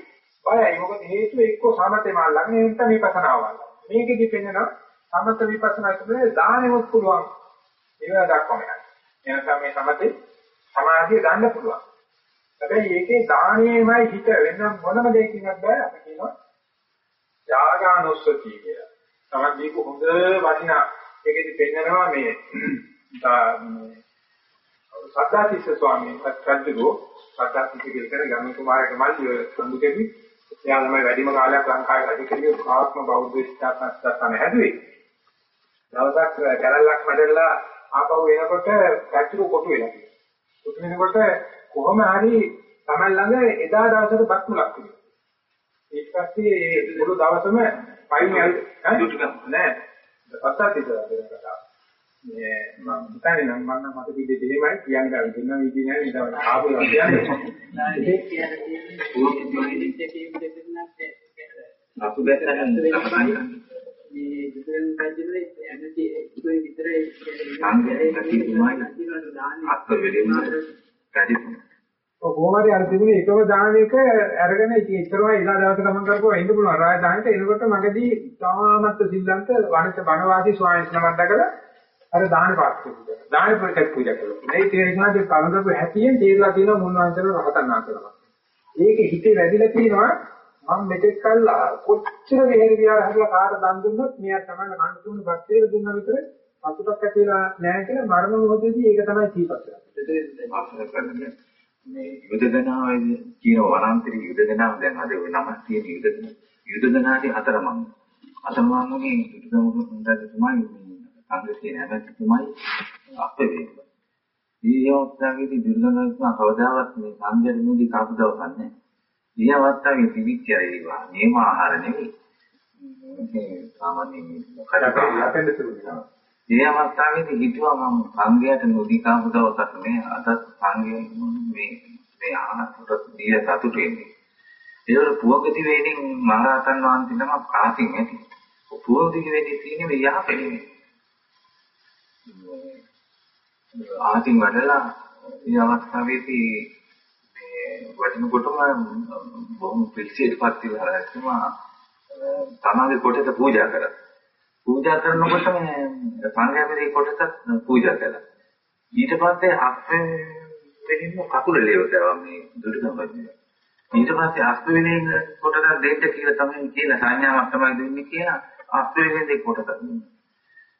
බයයි. මොකද හේතුව එක්ක සමතේ මාල් ළඟ නෙවෙයි මේ පසනාව. මේකෙදි පෙන්වනවා සමත විපස්සනා කියන්නේ දානෙවත් පුළුවන්. ඒවා දක්වම යනවා. එනකම් මේ සමතේ සමාධිය ගන්න පුළුවන්. හැබැයි ඒකේ දානෙමයි හිත වෙන මොනම දෙයකින්වත් බෑ අපි කියනවා යාගානුස්සතිය කියලා. තමයි මේක හොඳ වටිනා ඒකෙදි පෙන්නනවා මේ සද්ධාතිස්ස ස්වාමීන් වහන්සේ සද්ධාතිස්ස කියලා ගමේ කුමාරගේ මල්ලි සම්බු කෙවි එයා තමයි වැඩිම කාලයක් ලංකාවේ වැඩි කෙනෙක් ආත්ම බෞද්ධ ස්ථාපනස්ථාන හැදුවේ. දවසක් කැරල්ලක් මැදලා ආපහු එනකොට පැතිරු කොටු වෙලා තියෙනවා. කොටු වෙනකොට කොහොම හරි තමයි ළඟ එදා දවසට බක්මුලක් තිබුණා. ඊට පස්සේ ඒ මුළු දවසම පයින් යන්නේ නෑ. පස්සත් කතාව. මේ මම හිතන්නේ නම් මම මට කිව්වේ දෙහෙමයි කියන්න ගන්න දෙන්න වීදි නෑ නේද ආපු දවස් කියන්නේ. ඒක කියන්නේ දෙන්නේ කියන්නේ දෙන්නත් අපු දැක්කම මේ විතරෙන් පැජිනේ ඇනටි ඒකේ විතරේ කොහොමද අර තිබුණේ එකම දානයක අරගෙන ඉතින් ඉතරම එදා දවස් ගමන් කරපුවා ඉන්න පුළුවන් රාය දානට එනකොට මගදී තාමත් සිල්ලන්ත වණිත බණවාසී ස්වාමීන් වහන්සේ දැකලා අර දාන පාත්‍රය පුජා දාන ප්‍රකට් පුජා කළා මේ තේරෙනාදී කලඳපු හැටියෙන් තේරලා තියෙන මුන්වන්තර රහතන් වහන්සේලා ඒක හිතේ වැඩිලා තියෙනවා. මම මෙතෙක් කල් කොච්චර වෙහෙර විහාර හදලා කාට දන් දුන්නත් මෙයා තමයි කන්න තුන බක්තේර දුන්නා විතර අසුතක් ඇතිලා නැහැ කියලා මරණ මොහොතේදී ඒක තමයි සීපත් කරන්නේ. මේ යුදදනාවේ කියන වනාන්තරයේ යුදදනාව දැන් අද නම තියෙන යුදදන යුදදනාවේ හතරමං. අතරමංගේ යුදදනාව හොඳට තමයි සංග්‍රහයේ නැවතුමයි අපේ මේ අවස්ථාවේදී දුර්ගනාත්ම කවදාවත් මේ සංජයමුදී කාපු දවසක් නැහැ. මේ අවස්ථාවේ තිබිච්ච ඒවා මේම ආහාර නෙවෙයි. මේ සාමාන්‍ය මොකද අපෙන්ද තිබුණා. මේ අවස්ථාවේදී හිතුවා මම සංගයයට නොදී කාපු දවසක් මේ අද සංගය මේ මේ ආහාරට දීලා සතුටු වෙන්නේ. ඒවල පුවගති වේදින් මහරහතන් වහන්සේ නම කාසින් ඇති. පුවගති වේදී තියෙන්නේ මේ යහපෙන්නේ. ආතින් වඩලා මේ අවස්ථාවේදී වටිනකොටම බොහොම පිළිසියටපත් වෙලා තමයි තමන්ගේ කොටට පූජා කරා. පූජා කරනකොට මේ සංඝයාගේ කොටට පූජා කළා. ඊට පස්සේ අපේ දෙහිම කකුල ලේව කරා මේ දුර්ගමදී. ඊට පස්සේ අස්වැලෙන් කොටස දෙන්න කියලා තමයි කියන සංඥාවක් තමයි දෙන්නේ කියලා අස්වැලෙන් දෙක කොටස දෙන්නේ.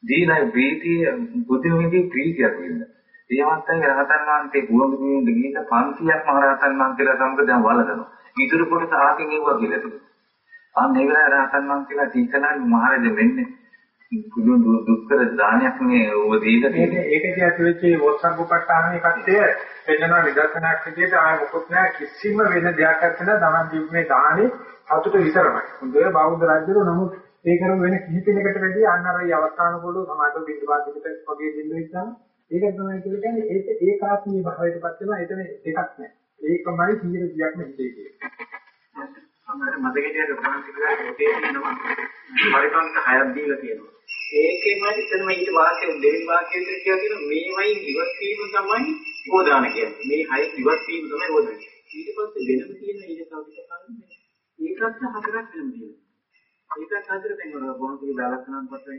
දීලා ප්‍රීතිය බුදුමිදී ප්‍රීතියක් වෙන්න. තමයි රහතන් වහන්සේ දුන්නේ ගිහින් 500ක් මහ රහතන් වහන්සේලා සමග දැන් වළඳනවා. ඉතුරු කොටස ආකින් එවුවා කියලා තිබුණා. අන්න ඒ වෙලාවේ රහතන් වහන්සේලා තීකනන් මහරජ වෙන්නේ පුදුම දුක්කර දානයක් නේ ඔබ දීලා ඒක තියෙන්නේ. ඒක දිහා වෙච්චේ වොස්සග්ගපට්ඨානේ කට්ටිය එන්නනවා නිදර්ශනයක් විදිහට ආය මොකොත් නෑ කිසිම වෙන දෙයක් නැත්නම් තමන් දීපේ දානේ සතුට විතරමයි. හොඳේ බෞද්ධ රාජ්‍යවල නමුත් ඒ කරන වෙන කිහිපයකට වැඩි අන්න අර අවස්ථාන වල සමාජ බින්දුවාදිකට වගේ බින්දු ඉස්සන ඒක තමයි කියන්නේ ඒක ඒකාත්මීය භාවයටපත් වෙනවා එතන එකක් නෑ. ඒකමයි 100ක් නෙමෙයි කියන්නේ. අපිට මතකයේ ග්‍රහන්තිකලා ඒකේ තියෙනවා පරිපන්ත හයක් දීලා තියෙනවා. ඒකෙම එතනම ඊට වාක්‍ය දෙවෙනි වාක්‍යයෙන් කියලා තියෙනවා මේවයි ඉවත් වීම තමයි බෝධාන කියන්නේ. මේ හය ඉවත් වීම තමයි බෝධාන. ඊට පස්සේ වෙනම තියෙන ඊට තව ටිකක් ඒකත් හතරක් වෙනම තියෙනවා. ඒකත් හතර දැන් ඔය බොහොම දාලකනම් පස්සේ